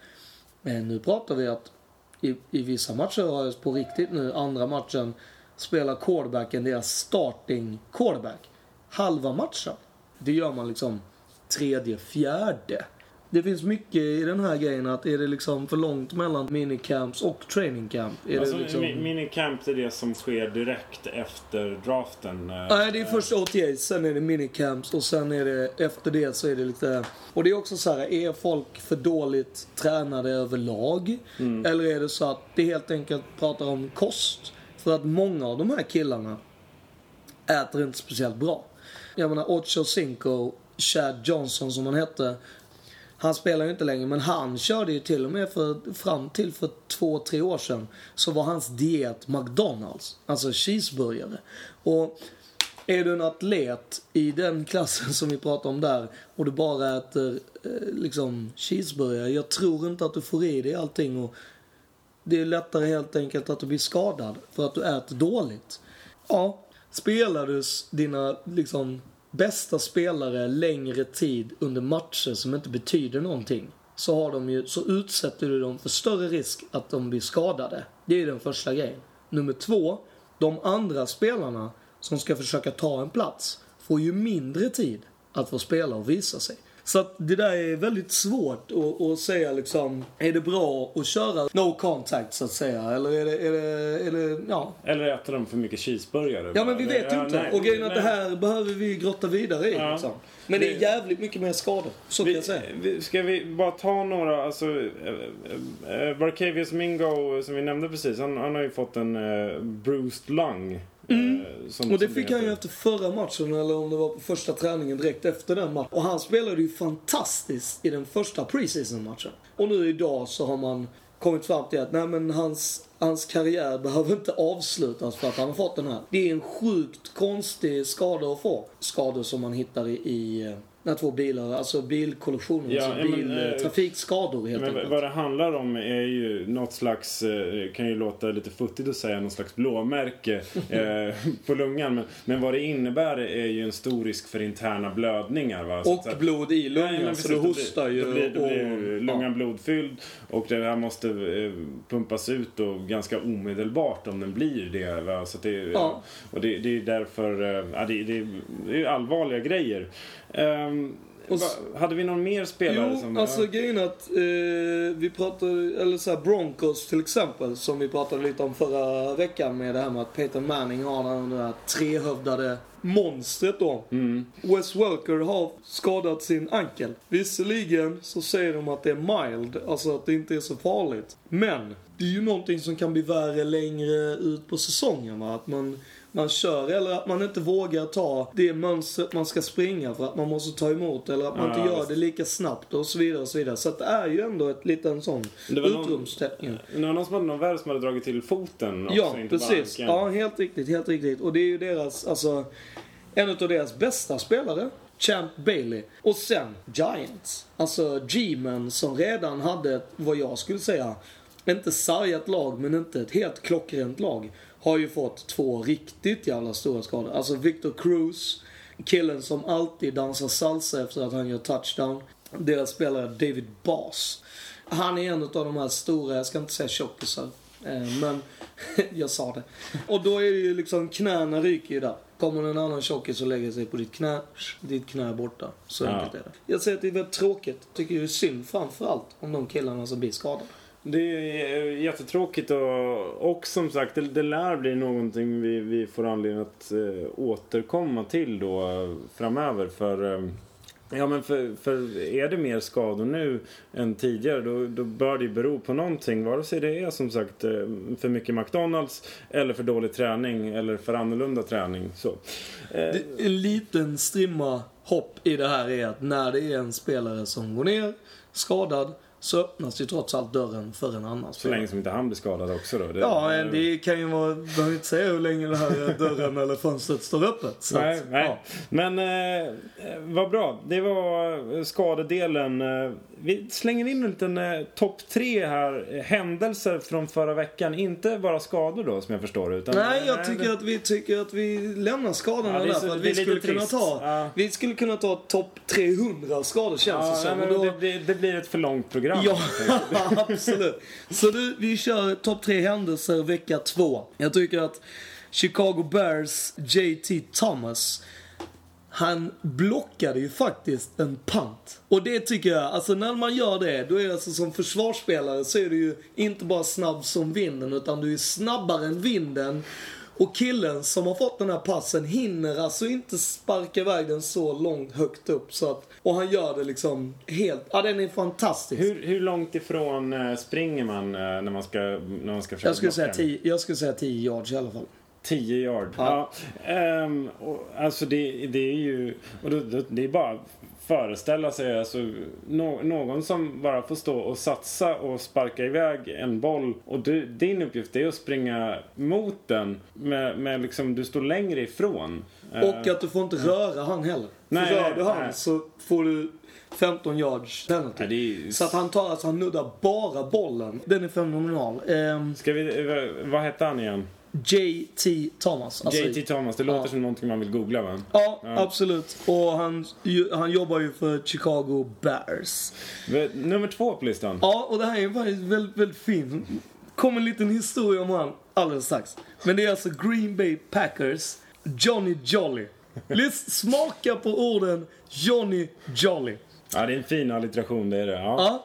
Men nu pratar vi att i, i vissa matcher har jag på riktigt nu, andra matchen spelar quarterbacken deras starting quarterback halva matchen. Det gör man liksom tredje, fjärde. Det finns mycket i den här grejen att är det liksom för långt mellan minicamps och training camp? Är Alltså, det liksom... mi- Minicamp är det som sker direkt efter draften. eh, Nej, det är först OTA, sen är det minicamps och sen är det efter det så är det lite... Och det är också så här, är folk för dåligt tränade överlag? Eller är det så att det helt enkelt pratar om kost? För att många av de här killarna äter inte speciellt bra. Jag menar Ocho Cinco, Chad Johnson som han hette. Han spelar ju inte längre men han körde ju till och med för, fram till för två, tre år sedan så var hans diet McDonalds. Alltså cheeseburgare. Och är du en atlet i den klassen som vi pratar om där och du bara äter eh, liksom cheeseburgare. Jag tror inte att du får i dig allting och det är lättare helt enkelt att du blir skadad för att du äter dåligt. Ja, spelar du dina liksom bästa spelare längre tid under matcher som inte betyder någonting så, har de ju, så utsätter du dem för större risk att de blir skadade. Det är den första grejen. Nummer två, de andra spelarna som ska försöka ta en plats får ju mindre tid att få spela och visa sig. Så att det där är väldigt svårt att, att säga liksom, är det bra att köra no contact så att säga? Eller är det, är det, är det ja. Eller äter de för mycket cheeseburgare? Ja men vi vet ju Ja, inte. nej, och grejen att det här behöver vi grotta vidare i Ja. liksom. Men det är jävligt mycket mer skador. Så kan jag Vi, säga. vi, ska vi bara ta några, alltså... Äh, äh, Mingo, som vi nämnde precis, han, han har ju fått en äh, bruised lung. Eh, som, Mm. Och det fick han ju efter förra matchen, eller om det var på första träningen direkt efter den matchen. Och han spelade ju fantastiskt i den första preseason-matchen. Och nu idag så har man kommit fram till att nej men hans, hans karriär behöver inte avslutas för att han har fått den här. Det är en sjukt konstig skada att få. Skador som man hittar i, i eh, när två bilar, alltså bilkollisioner, Ja, alltså ja, men, bil, eh, trafikskador helt Men enkelt. vad det handlar om är ju något slags, eh, kan ju låta lite futtigt att säga, något slags blåmärke eh, på lungan. Men, men vad det innebär är ju en stor risk för interna blödningar. Va? Så så Och att- blod i lungan, Nej, men så precis, du hostar ju. Då blir, då blir och, ju lungan blodfylld och det här måste eh, pumpas ut då ganska omedelbart om den blir det. Va? Så det, Ja. Och det, det är därför, eh, ja, det, det, det är allvarliga grejer. Och s- va, hade vi någon mer spelare Jo, som... alltså ja. grejen är att eh, vi pratade, eller så här Broncos till exempel, som vi pratade lite om förra veckan med det här med att Peyton Manning har den där trehövdade monstret då. Mm. Wes Welker har skadat sin ankel. Visserligen så säger de att det är mild, alltså att det inte är så farligt. Men det är ju någonting som kan bli värre längre ut på säsongen va? Att man, man kör eller att man inte vågar ta det mönstret man ska springa för att man måste ta emot eller att man Ja, inte gör visst. det lika snabbt och så vidare och så vidare. Så att det är ju ändå ett liten sån någon- utrumstäckning. Det var någon som hade någon värre som hade dragit till foten också, Ja, inte bara precis. ankeln. Ja, helt riktigt, helt riktigt. Och det är ju deras, alltså, en av deras bästa spelare. Champ Bailey. Och sen Giants. Alltså G-men som redan hade, vad jag skulle säga, inte sargat lag men inte ett helt klockrent lag. Har ju fått två riktigt jävla stora skador. Alltså Victor Cruz, killen som alltid dansar salsa efter att han gör touchdown. Deras spelare David Bass. Han är en av de här stora, jag ska inte säga tjockisar, eh, men jag sa det. Och då är det ju liksom, knäna ryker ju där. Kommer en annan tjockis och lägger sig på ditt knä, ditt knä är borta. Så Ja. enkelt är det. Jag säger att det är väldigt tråkigt. Tycker det är synd framförallt om de killarna som blir skadade. Det är jättetråkigt och, och som sagt det, det lär bli någonting vi, vi får anledning att eh, återkomma till då eh, framöver. För, eh, ja, men för, för är det mer skador nu än tidigare då, då bör det ju bero på någonting. Vare sig det är som sagt eh, för mycket McDonalds eller för dålig träning eller för annorlunda träning. Så. Eh, det, en liten strimma hopp i det här är att när det är en spelare som går ner skadad så öppnas ju trots allt dörren för en annan så spelare. länge som inte han blir skadad också då. Det, Ja, men det kan ju vara, behöver inte säga hur länge det här dörren eller fönstret står öppet. Så Nej, att, nej. Ja. Men eh, vad bra. Det var eh, skadedelen. Vi slänger in en liten eh, topp tre här. eh, Händelser från förra veckan. Inte bara skador då som jag förstår utan... Nej, jag Nej, tycker det- att vi tycker att vi lämnar skadorna Ja, det är där för att det vi skulle kunna trist. ta, Ja. vi skulle kunna ta topp 300 skador känns det Ja, som. nej, Och men då- det, det, det blir ett för långt program. Ja, absolut. Så du, vi kör topp tre händelser vecka två. Jag tycker att Chicago Bears JT Thomas, han blockade ju faktiskt en punt. Och det tycker jag, alltså när man gör det, då är det alltså som försvarsspelare så är du ju inte bara snabb som vinden, utan du är snabbare än vinden. Och killen som har fått den här passen hinner alltså inte sparka iväg den så långt högt upp så att, och han gör det liksom helt, ja den är fantastisk. Hur, hur långt ifrån eh, springer man eh, när man ska, när man ska försöka Jag skulle, säga blocka? 10, jag skulle säga 10 yards i alla fall. 10 yard. Ja. Ja. Ehm, och, alltså det, det är ju... Och det, det, det är bara att föreställa sig alltså, nå, någon som bara får stå och satsa och sparka iväg en boll och du, din uppgift är att springa mot den med, med liksom, du står längre ifrån. Eh, Och att du får inte röra han heller. Nej, För rör nej, du han nej. så får du 15 yards penalty. ja, ju- Så att han tar alltså, han nuddar bara bollen. Den är fenomenal. Um, Ska vi, vad- vad hette han igen? JT Thomas. Alltså, JT Thomas. Det låter ja. som någonting man vill googla va? Ja, Ja. absolut. Och han, han jobbar ju för Chicago Bears. Nummer två på listan. Ja, och det här är faktiskt väldigt, väldigt fint. kom en liten historia om han alldeles strax. Men det är alltså Green Bay Packers, Johnny Jolly. Lys- smaka på orden Johnny Jolly. Ja, det är en fin allitteration, det är det. Ja.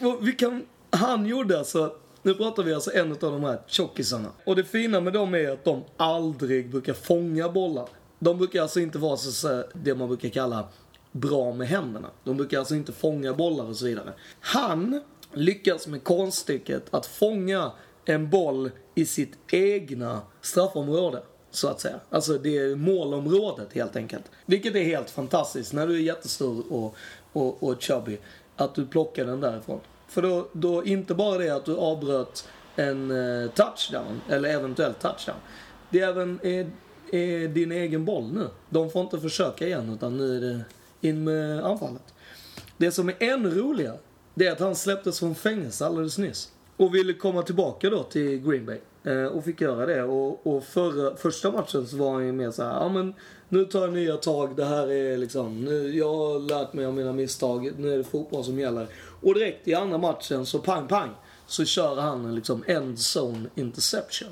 Ja, vi kan, han gjorde alltså, nu pratar vi alltså en av de här tjockisarna. Och det fina med dem är att de aldrig brukar fånga bollar. De brukar alltså inte vara så, så det man brukar kalla bra med händerna. De brukar alltså inte fånga bollar och så vidare. Han lyckas med konststycket att fånga en boll i sitt egna straffområde. Så att säga. Alltså det är målområdet helt enkelt. Vilket är helt fantastiskt när du är jättestor och, och, och chubby. Att du plockar den därifrån. För då, då inte bara det att du avbröt en eh, touchdown, eller eventuellt touchdown. Det är även är, är din egen boll nu. De får inte försöka igen utan nu är det in med anfallet. Det som är ännu roligare, det är att han släpptes från fängelse alldeles nyss. Och ville komma tillbaka då till Green Bay. Eh, och fick göra det. Och, och förra, första matchen så var han ju mer så här, ja men nu tar jag nya tag, det här är liksom, nu, jag har lärt mig av mina misstag, nu är det fotboll som gäller. Och direkt i andra matchen så pang pang, så kör han en liksom end zone interception.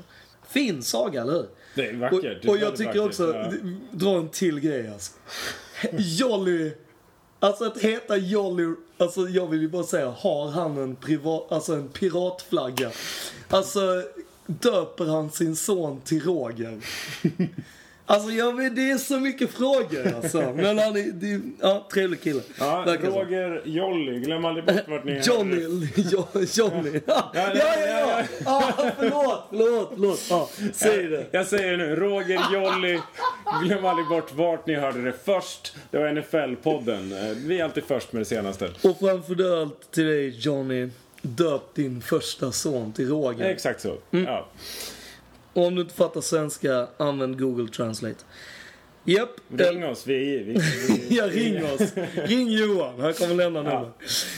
Fin saga, eller hur? Det är vackert. Och, och jag tycker vackert, också, ja. dra en till grej alltså. Jolly, alltså att heta Jolly, alltså jag vill ju bara säga, har han en privat, alltså en piratflagga? Alltså, döper han sin son till Roger? Alltså ja, men det är så mycket frågor alltså. Men han är, det är ja, trevlig kille. Ja, Verkar så. Roger Jolly, glöm aldrig bort vart ni är. Johnny, jo, Johnny. Ja, ja, ja. ja, Ah, förlåt, förlåt, förlåt. Ja, säg det. Jag säger nu, Roger Jolly. Glöm aldrig bort vart ni hörde det först. Det var NFL-podden. Eh, Vi är alltid först med det senaste. Och framför allt till dig Johnny, döp din första son till Roger. Exakt så. Mm. Ja. Och om du inte fattar svenska, använd Google Translate. Japp. Ring oss, vi... vi, vi Ja, ring oss. Ring Johan, han kommer lämna nummer.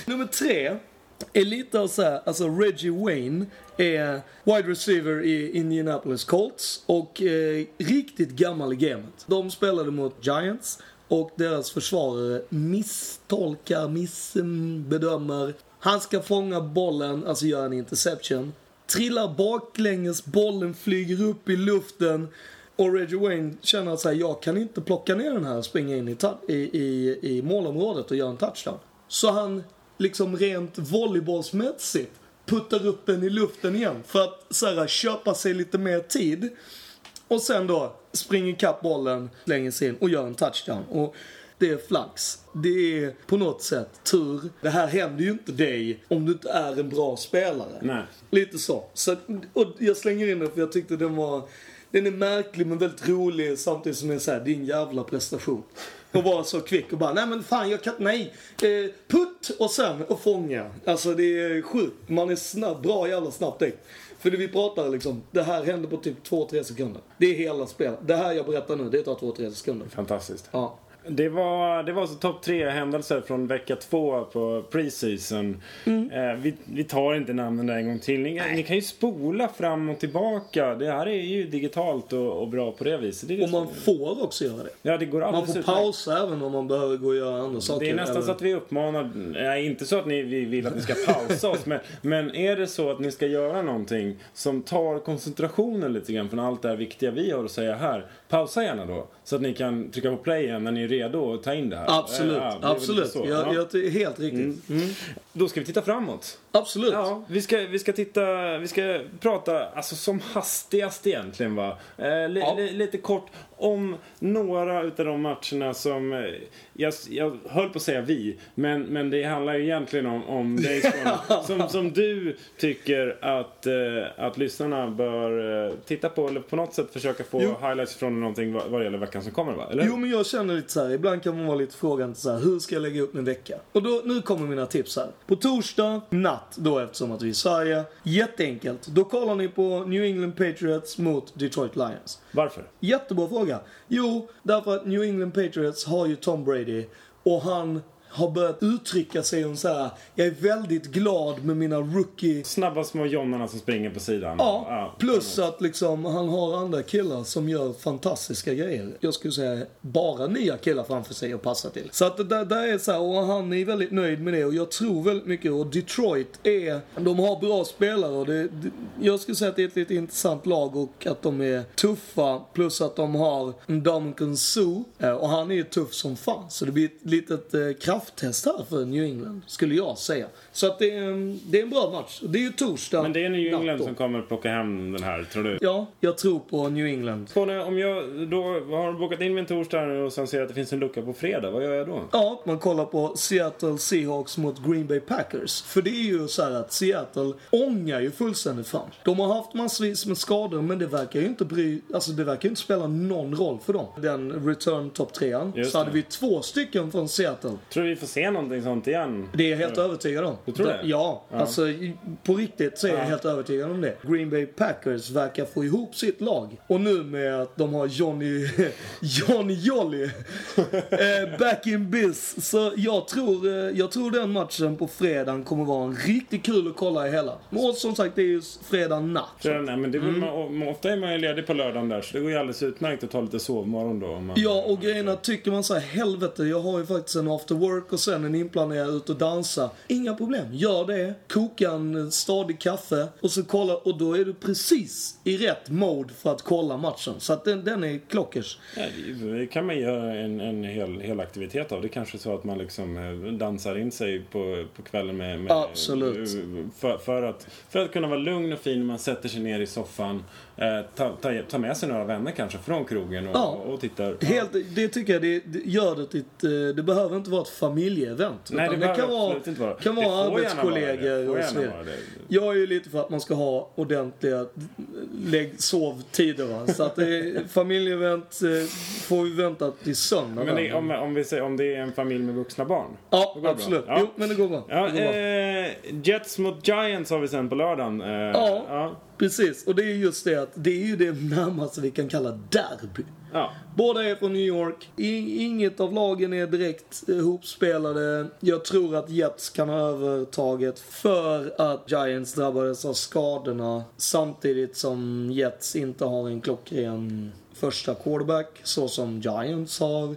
Nummer tre är lite av så här, alltså Reggie Wayne är wide receiver i Indianapolis Colts och eh, riktigt gammal i gamet. De spelade mot Giants och deras försvarare misstolkar, missbedömer. Han ska fånga bollen, alltså göra en interception. Trillar baklänges, bollen flyger upp i luften. Och Reggie Wayne känner att så här, jag kan inte plocka ner den här och springa in i, i, i, i målområdet och göra en touchdown. Så han liksom rent volleybollsmässigt puttar upp den i luften igen för att så här, köpa sig lite mer tid. Och sen då springer ikapp bollen, slänger sig in och gör en touchdown. Och det är flax. Det är på något sätt tur. Det här händer ju inte dig om du inte är en bra spelare. Nej. Lite så. så och jag slänger in den för jag tyckte den var... Den är märklig men väldigt rolig samtidigt som den är såhär, din jävla prestation. Och vara så kvick och bara, nej men fan jag kan, nej. Eh, putt och sen och fånga. Alltså det är sjukt. Man är snabb, bra jävla snabbt direkt. För det vi pratar liksom, det här händer på typ 2-3 sekunder. Det är hela spelet. Det här jag berättar nu, det tar 2-3 sekunder. Fantastiskt. Ja. Det var, det var alltså topp tre händelser från vecka två på preseason. Mm. Eh, vi, vi tar inte namnen där en gång till. Ni, ni kan ju spola fram och tillbaka. Det här är ju digitalt och, och bra på det viset. Det är det Och man som- får också göra det. ja, det går Man får utmärkt. pausa även om man behöver gå och göra andra saker. Det är nästan eller- så att vi uppmanar, nej inte så att ni, vi vill att ni ska pausa oss, men, men är det så att ni ska göra någonting som tar koncentrationen lite grann från allt det här viktiga vi har att säga här, pausa gärna då. Så att ni kan trycka på play igen när ni är redo att ta in det här. Absolut, Ja, är väl absolut. Jag, Ja. jag, helt riktigt. Mm. Då ska vi titta framåt. Absolut. Ja, vi ska, vi ska titta, vi ska prata alltså som hastigast egentligen va. Eh, li, Ja. li, lite kort om några utav de matcherna som, eh, jag, jag höll på att säga vi, men, men det handlar ju egentligen om, om dig som, som, du tycker att, eh, att lyssnarna bör eh, titta på eller på något sätt försöka få Jo. highlights från någonting vad, vad det gäller veckan som kommer va? Eller? Jo men jag känner lite så här, ibland kan man vara lite frågande så här, hur ska jag lägga upp min vecka? Och då, nu kommer mina tips här. På torsdag natt, då eftersom att vi är i Sverige, jätteenkelt. Då kollar ni på New England Patriots mot Detroit Lions. Varför? Jättebra fråga. Jo, därför att New England Patriots har ju Tom Brady och han har börjat uttrycka sig om så här. jag är väldigt glad med mina rookie Snabba små jonnarna som springer på sidan. Ja, plus att liksom han har andra killar som gör fantastiska grejer. Jag skulle säga bara nya killar framför sig att passa till. Så att det där, där är så här, och han är väldigt nöjd med det och jag tror väldigt mycket och Detroit är, de har bra spelare och det, det, jag skulle säga att det är ett lite intressant lag och att de är tuffa plus att de har Dominican Sue eh, och han är ju tuff som fan så det blir ett litet eh, kraftlag krafttest här för New England, skulle jag säga. Så att det är, en, det är en bra match. Det är ju torsdag Men det är New England som kommer plocka hem den här, tror du? Ja, jag tror på New England. Skåne, om jag då har bokat in min torsdag nu och sen ser att det finns en lucka på fredag, vad gör jag då? Ja, man kollar på Seattle Seahawks mot Green Bay Packers. För det är ju så här att Seattle ångar ju fullständigt fram. De har haft massvis med skador men det verkar ju inte bry, alltså det verkar ju inte spela någon roll för dem. Den return top 3 Just så hade vi två stycken från Seattle. Tror vi får se någonting sånt igen? Det är jag helt övertygad om. Du tror det? Ja, alltså i- på riktigt så är jag Ja. helt övertygad om det. Green Bay Packers verkar få ihop sitt lag. Och nu med att de har Johnny, Johnny Jolly eh, back in biz. Så jag tror, eh, jag tror den matchen på fredagen kommer vara en riktigt kul att kolla i hela. Och som sagt, det är ju fredag natt. Så, nej, men det Mm. man, ofta är man ju ledig på lördagen där, så det går ju alldeles utmärkt att ta lite sovmorgon då. Man, Ja, och grejen är, tycker man så här, helvete, jag har ju faktiskt en after work och sen en inplanerad ut och dansa. Inga problem, gör det. Koka en stadig kaffe och så kolla, och då är du precis i rätt mode för att kolla matchen. Så att den, den är klockers. Ja, det kan man göra en, en hel, hel aktivitet av. Det är kanske är så att man liksom eh, dansar in sig på, på kvällen med... med Absolut. För, för, att, för att kunna vara lugn och fin när man sätter sig ner i soffan. Eh, ta, ta, ta med sig några vänner kanske från krogen och, Ja. och tittar. Helt, det tycker jag, det, det gör det till ett, det behöver inte vara ett familjeevent. Nej, det, behöver kan vara, inte vara. kan Det vara det. arbetskollegor och så vidare. det. Jag är ju lite för att man ska ha ordentliga lägg, sovtider va. Så att det familjeevent eh, får vi vänta till söndag. Men det, om, om, vi säger, om det är en familj med vuxna barn? Ja, Det absolut. Ja. Jo, men det går bra. Ja, det går bra. eh, Jets mot Giants har vi sen på lördagen. Eh, Ja. Precis, och det är just det att det är ju det närmaste vi kan kalla derby. ja. Båda är från New York. I, inget av lagen är direkt eh, ihopspelade. Jag tror att Jets kan ha övertaget för att Giants drabbades av skadorna samtidigt som Jets inte har en klockren första quarterback så som Giants har.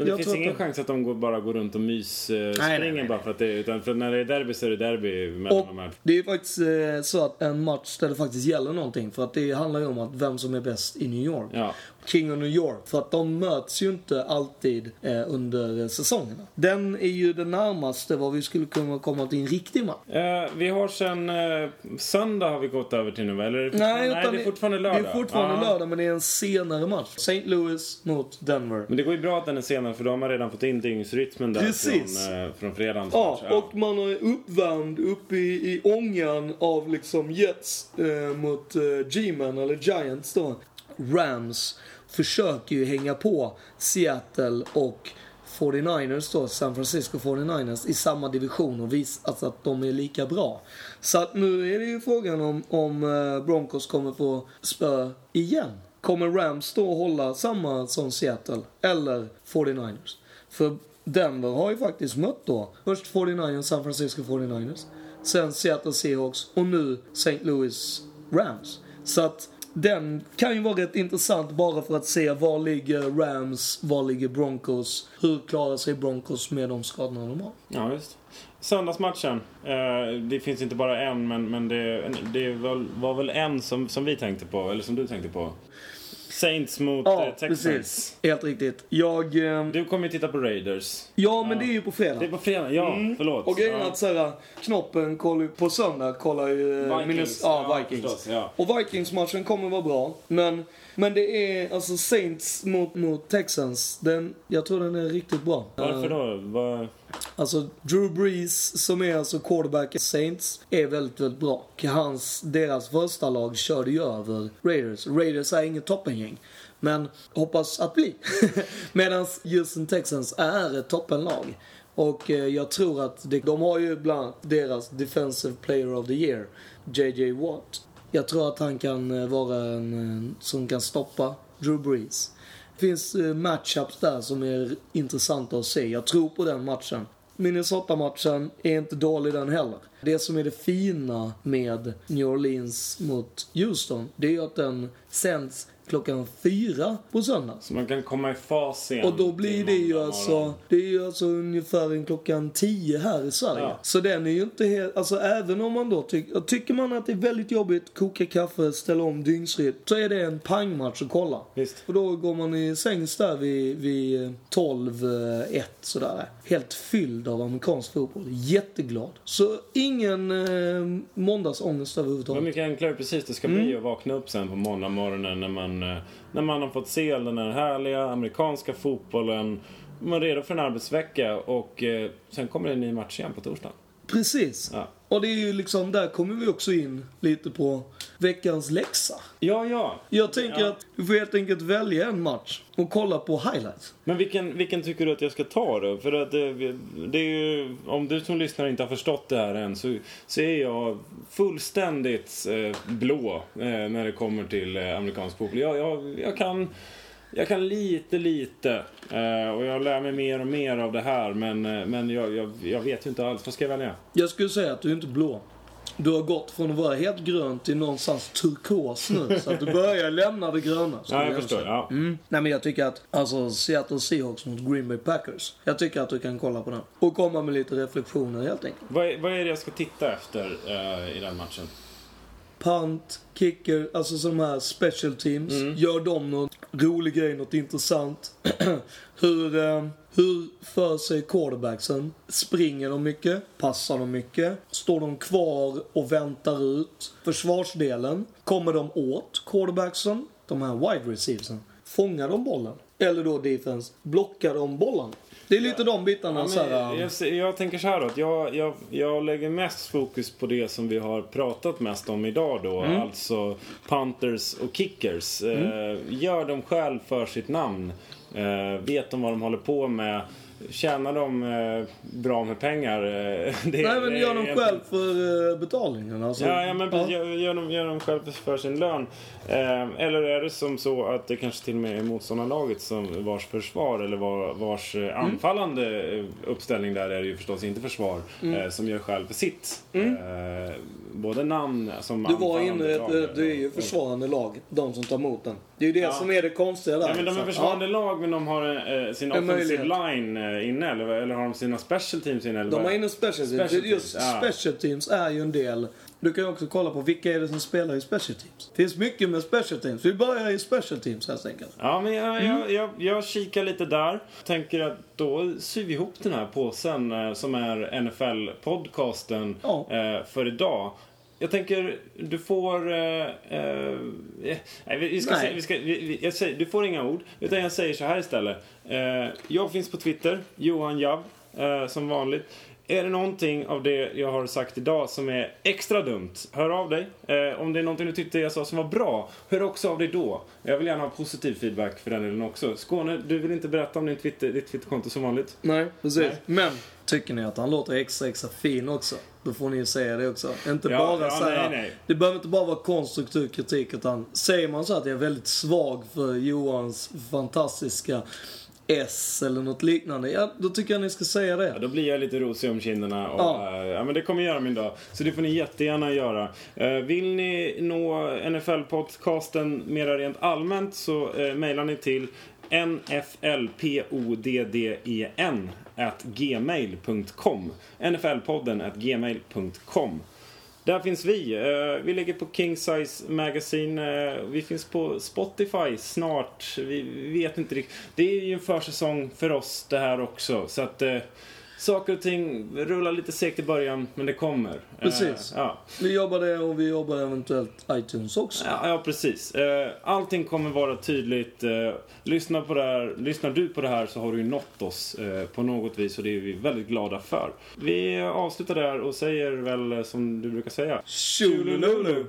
Men det Jag finns att ingen de- chans att de går, bara går runt och mys nej, springer nej. bara för att det utan för när det är derby så är det derby mellan Och de här. det är faktiskt eh, så att en match där det faktiskt gäller någonting. För att det handlar ju om att vem som är bäst i New York. Ja. King of New York. För att de möts ju inte alltid eh, under säsongerna. Den är ju det närmaste vad vi skulle kunna komma till en riktig match. Eh, vi har sen eh, söndag har vi gått över till nu? Eller är det Nej, utan det är fortfarande lördag. Det är fortfarande Ja. lördag men det är en senare match. St. Louis mot Denver. Men det går ju bra att den är senare för då har redan fått in dygnsrytmen där Precis. från, eh, från fredagens Ja, match. och man är uppvärmd uppe i, i ångan av liksom Jets eh, mot eh, G-Men, eller Giants då. Rams försöker ju hänga på Seattle och 49ers då, San Francisco 49ers i samma division och visa alltså att de är lika bra. Så att nu är det ju frågan om, om eh, Broncos kommer få spö igen. Kommer Rams då hålla samma som Seattle eller 49ers? För Denver har ju faktiskt mött då först 49ers, San Francisco 49ers, sen Seattle Seahawks och nu St. Louis Rams. Så att den kan ju vara rätt intressant bara för att se var ligger Rams, var ligger Broncos, hur klarar sig Broncos med de skadorna de har. Ja, just. Söndagsmatchen. Eh, det finns inte bara en, men, men det, det var, var väl en som, som vi tänkte på, eller som du tänkte på. Saints mot eh, Ja, Texans. precis. Helt riktigt. Jag... Eh, Du kommer ju titta på Raiders. ja, men det är ju på fredag. Det är på fredag, ja. Förlåt. Och grejen är ja. att såhär, Knoppen kollar på söndag kollar ju eh, Vikings. Minnes- ja, Ja, Vikings. förstås, ja. Och Vikings-matchen kommer vara bra. Men, men det är alltså Saints mot, mot Texans. Den, jag tror den är riktigt bra. Varför Eh, då? Vad- Alltså Drew Brees som är alltså quarterback i Saints är väldigt, väldigt bra. Hans, deras första lag körde ju över Raiders. Raiders är inget toppengäng. Men hoppas att bli. Medan Houston Texans är ett toppenlag. Och eh, jag tror att det, de har ju bland annat deras Defensive Player of the Year, JJ Watt. Jag tror att han kan eh, vara en eh, som kan stoppa Drew Brees. Det finns eh, matchups där som är intressanta att se. Jag tror på den matchen. Minnesota-matchen är inte dålig den heller. Det som är det fina med New Orleans mot Houston, det är ju att den sänds klockan fyra på söndag. Så man kan komma i fas sent Och då blir det ju alltså, det är ju alltså ungefär en klockan 10 här i Sverige. Ja. Så den är ju inte helt, alltså även om man då tycker, tycker man att det är väldigt jobbigt, koka kaffe, ställa om dygnsrytm, så är det en pangmatch att kolla. Visst. Och då går man i sängs där vid, vid 12, eh, 1 sådär. Helt fylld av amerikansk fotboll. Jätteglad. Så ingen eh, måndagsångest Det var överhuvudtaget. mycket enklare precis det ska Mm. bli att vakna upp sen på måndag morgonen när man, eh, när man har fått se den här härliga amerikanska fotbollen. Man är redo för en arbetsvecka och eh, sen kommer det en ny match igen på torsdag. Precis. Ja. Och det är ju liksom, där kommer vi också in lite på veckans läxa. Ja, ja. Jag tänker Ja. att du får helt enkelt välja en match och kolla på highlights. Men vilken, vilken tycker du att jag ska ta då? För att det, det är ju, om du som lyssnar inte har förstått det här än så, så är jag fullständigt eh, blå eh, när det kommer till eh, amerikansk fotboll. Jag, jag, jag, kan, jag kan lite, lite eh, och jag lär mig mer och mer av det här men, eh, men jag, jag, jag vet ju inte alls. Vad ska jag välja? Jag skulle säga att du är inte blå. Du har gått från att vara helt grön till någonstans turkos nu. så att du börjar lämna det gröna. Ja, jag förstår. Ja. Mm. Nej men jag tycker att, alltså Seattle Seahawks mot Green Bay Packers. Jag tycker att du kan kolla på den. Och komma med lite reflektioner helt enkelt. Vad, är, vad är det jag ska titta efter eh, i den matchen? Punt, kicker, alltså sådana här special teams. Mm. Gör de något rolig grej, något intressant? hur, eh, hur för sig quarterbacksen? Springer de mycket? Passar de mycket? Står de kvar och väntar ut? Försvarsdelen? Kommer de åt quarterbacksen? De här wide receiversen? Fångar de bollen? Eller då defense, blockar de bollen? Det är lite de bitarna Ja, så här, men jag, jag, jag tänker så här då, att jag, jag, jag lägger mest fokus på det som vi har pratat mest om idag då. Mm. Alltså Panthers och Kickers. Eh, gör de själv för sitt namn. Eh, vet de vad de håller på med. Tjänar de eh, bra med pengar? Eh, det, Nej men gör de egentligen- själv för eh, betalningen alltså. Ja, ja men precis. Gör, de, gör de själv för sin lön? Eller är det som så att det kanske till och med är motståndarlaget som vars försvar eller var, vars Mm. anfallande eh, uppställning där är det ju förstås inte försvar Mm. som gör själv för sitt. Eh, både namn som Du var inne i ett, det är ju försvarande lag, de som tar emot den. Det är ju det Ja. som är det konstiga där. Ja, men de är liksom. försvarande lag men de har sin En offensive line inne eller, eller har de sina special teams inne? Eller De har inne special teams. Special Just teams, special teams är ju en del. Du kan ju också kolla på vilka är det som spelar i special teams. Det finns mycket med special teams. Vi börjar i special teams helt enkelt. Ja, men jag, Mm. jag, jag, jag kikar lite där. Tänker att då syr vi ihop den här påsen eh, som är NFL-podcasten Ja. eh, för idag. Jag tänker, du får... Eh, eh, nej, vi ska Nej. vi ska, vi, jag säger, du får inga ord, utan jag säger så här istället. Eh, jag finns på Twitter, Johan Jabb, eh, som vanligt. Är det någonting av det jag har sagt idag som är extra dumt, hör av dig. Eh, om det är någonting du tyckte jag sa som var bra, hör också av dig då. Jag vill gärna ha positiv feedback för den delen också. Skåne, du vill inte berätta om din Twitter, ditt Twitterkonto som vanligt? Nej, precis. Nej. Men, tycker ni att han låter extra, extra fin också? Då får ni ju säga det också. Inte Ja, bara ja, här, nej, nej. Det behöver inte bara vara konstruktiv kritik utan säger man så att jag är väldigt svag för Johans fantastiska S eller något liknande, ja då tycker jag ni ska säga det. Ja, då blir jag lite rosig om kinderna. Och, Ja. ja. ja, men det kommer göra min dag. Så det får ni jättegärna göra. Eh, vill ni nå NFL-podcasten mera rent allmänt så eh, mejlar ni till nflpodden at gmail.com nflpodden at gmail.com där finns vi. Eh, vi ligger på King Size Magazine. Eh, vi finns på Spotify snart. Vi vet inte riktigt. Det är ju en försäsong för oss det här också. Så att eh, saker och ting rullar lite segt i början, men det kommer. Eh, Precis. Ja. Vi jobbar det och vi jobbar eventuellt iTunes också. Ja, ja, precis. Eh, Allting kommer vara tydligt. Eh, Lyssna på det här. Lyssnar du på det här så har du ju nått oss eh, på något vis och det är vi väldigt glada för. Vi avslutar där och säger väl som du brukar säga. Tjolululu!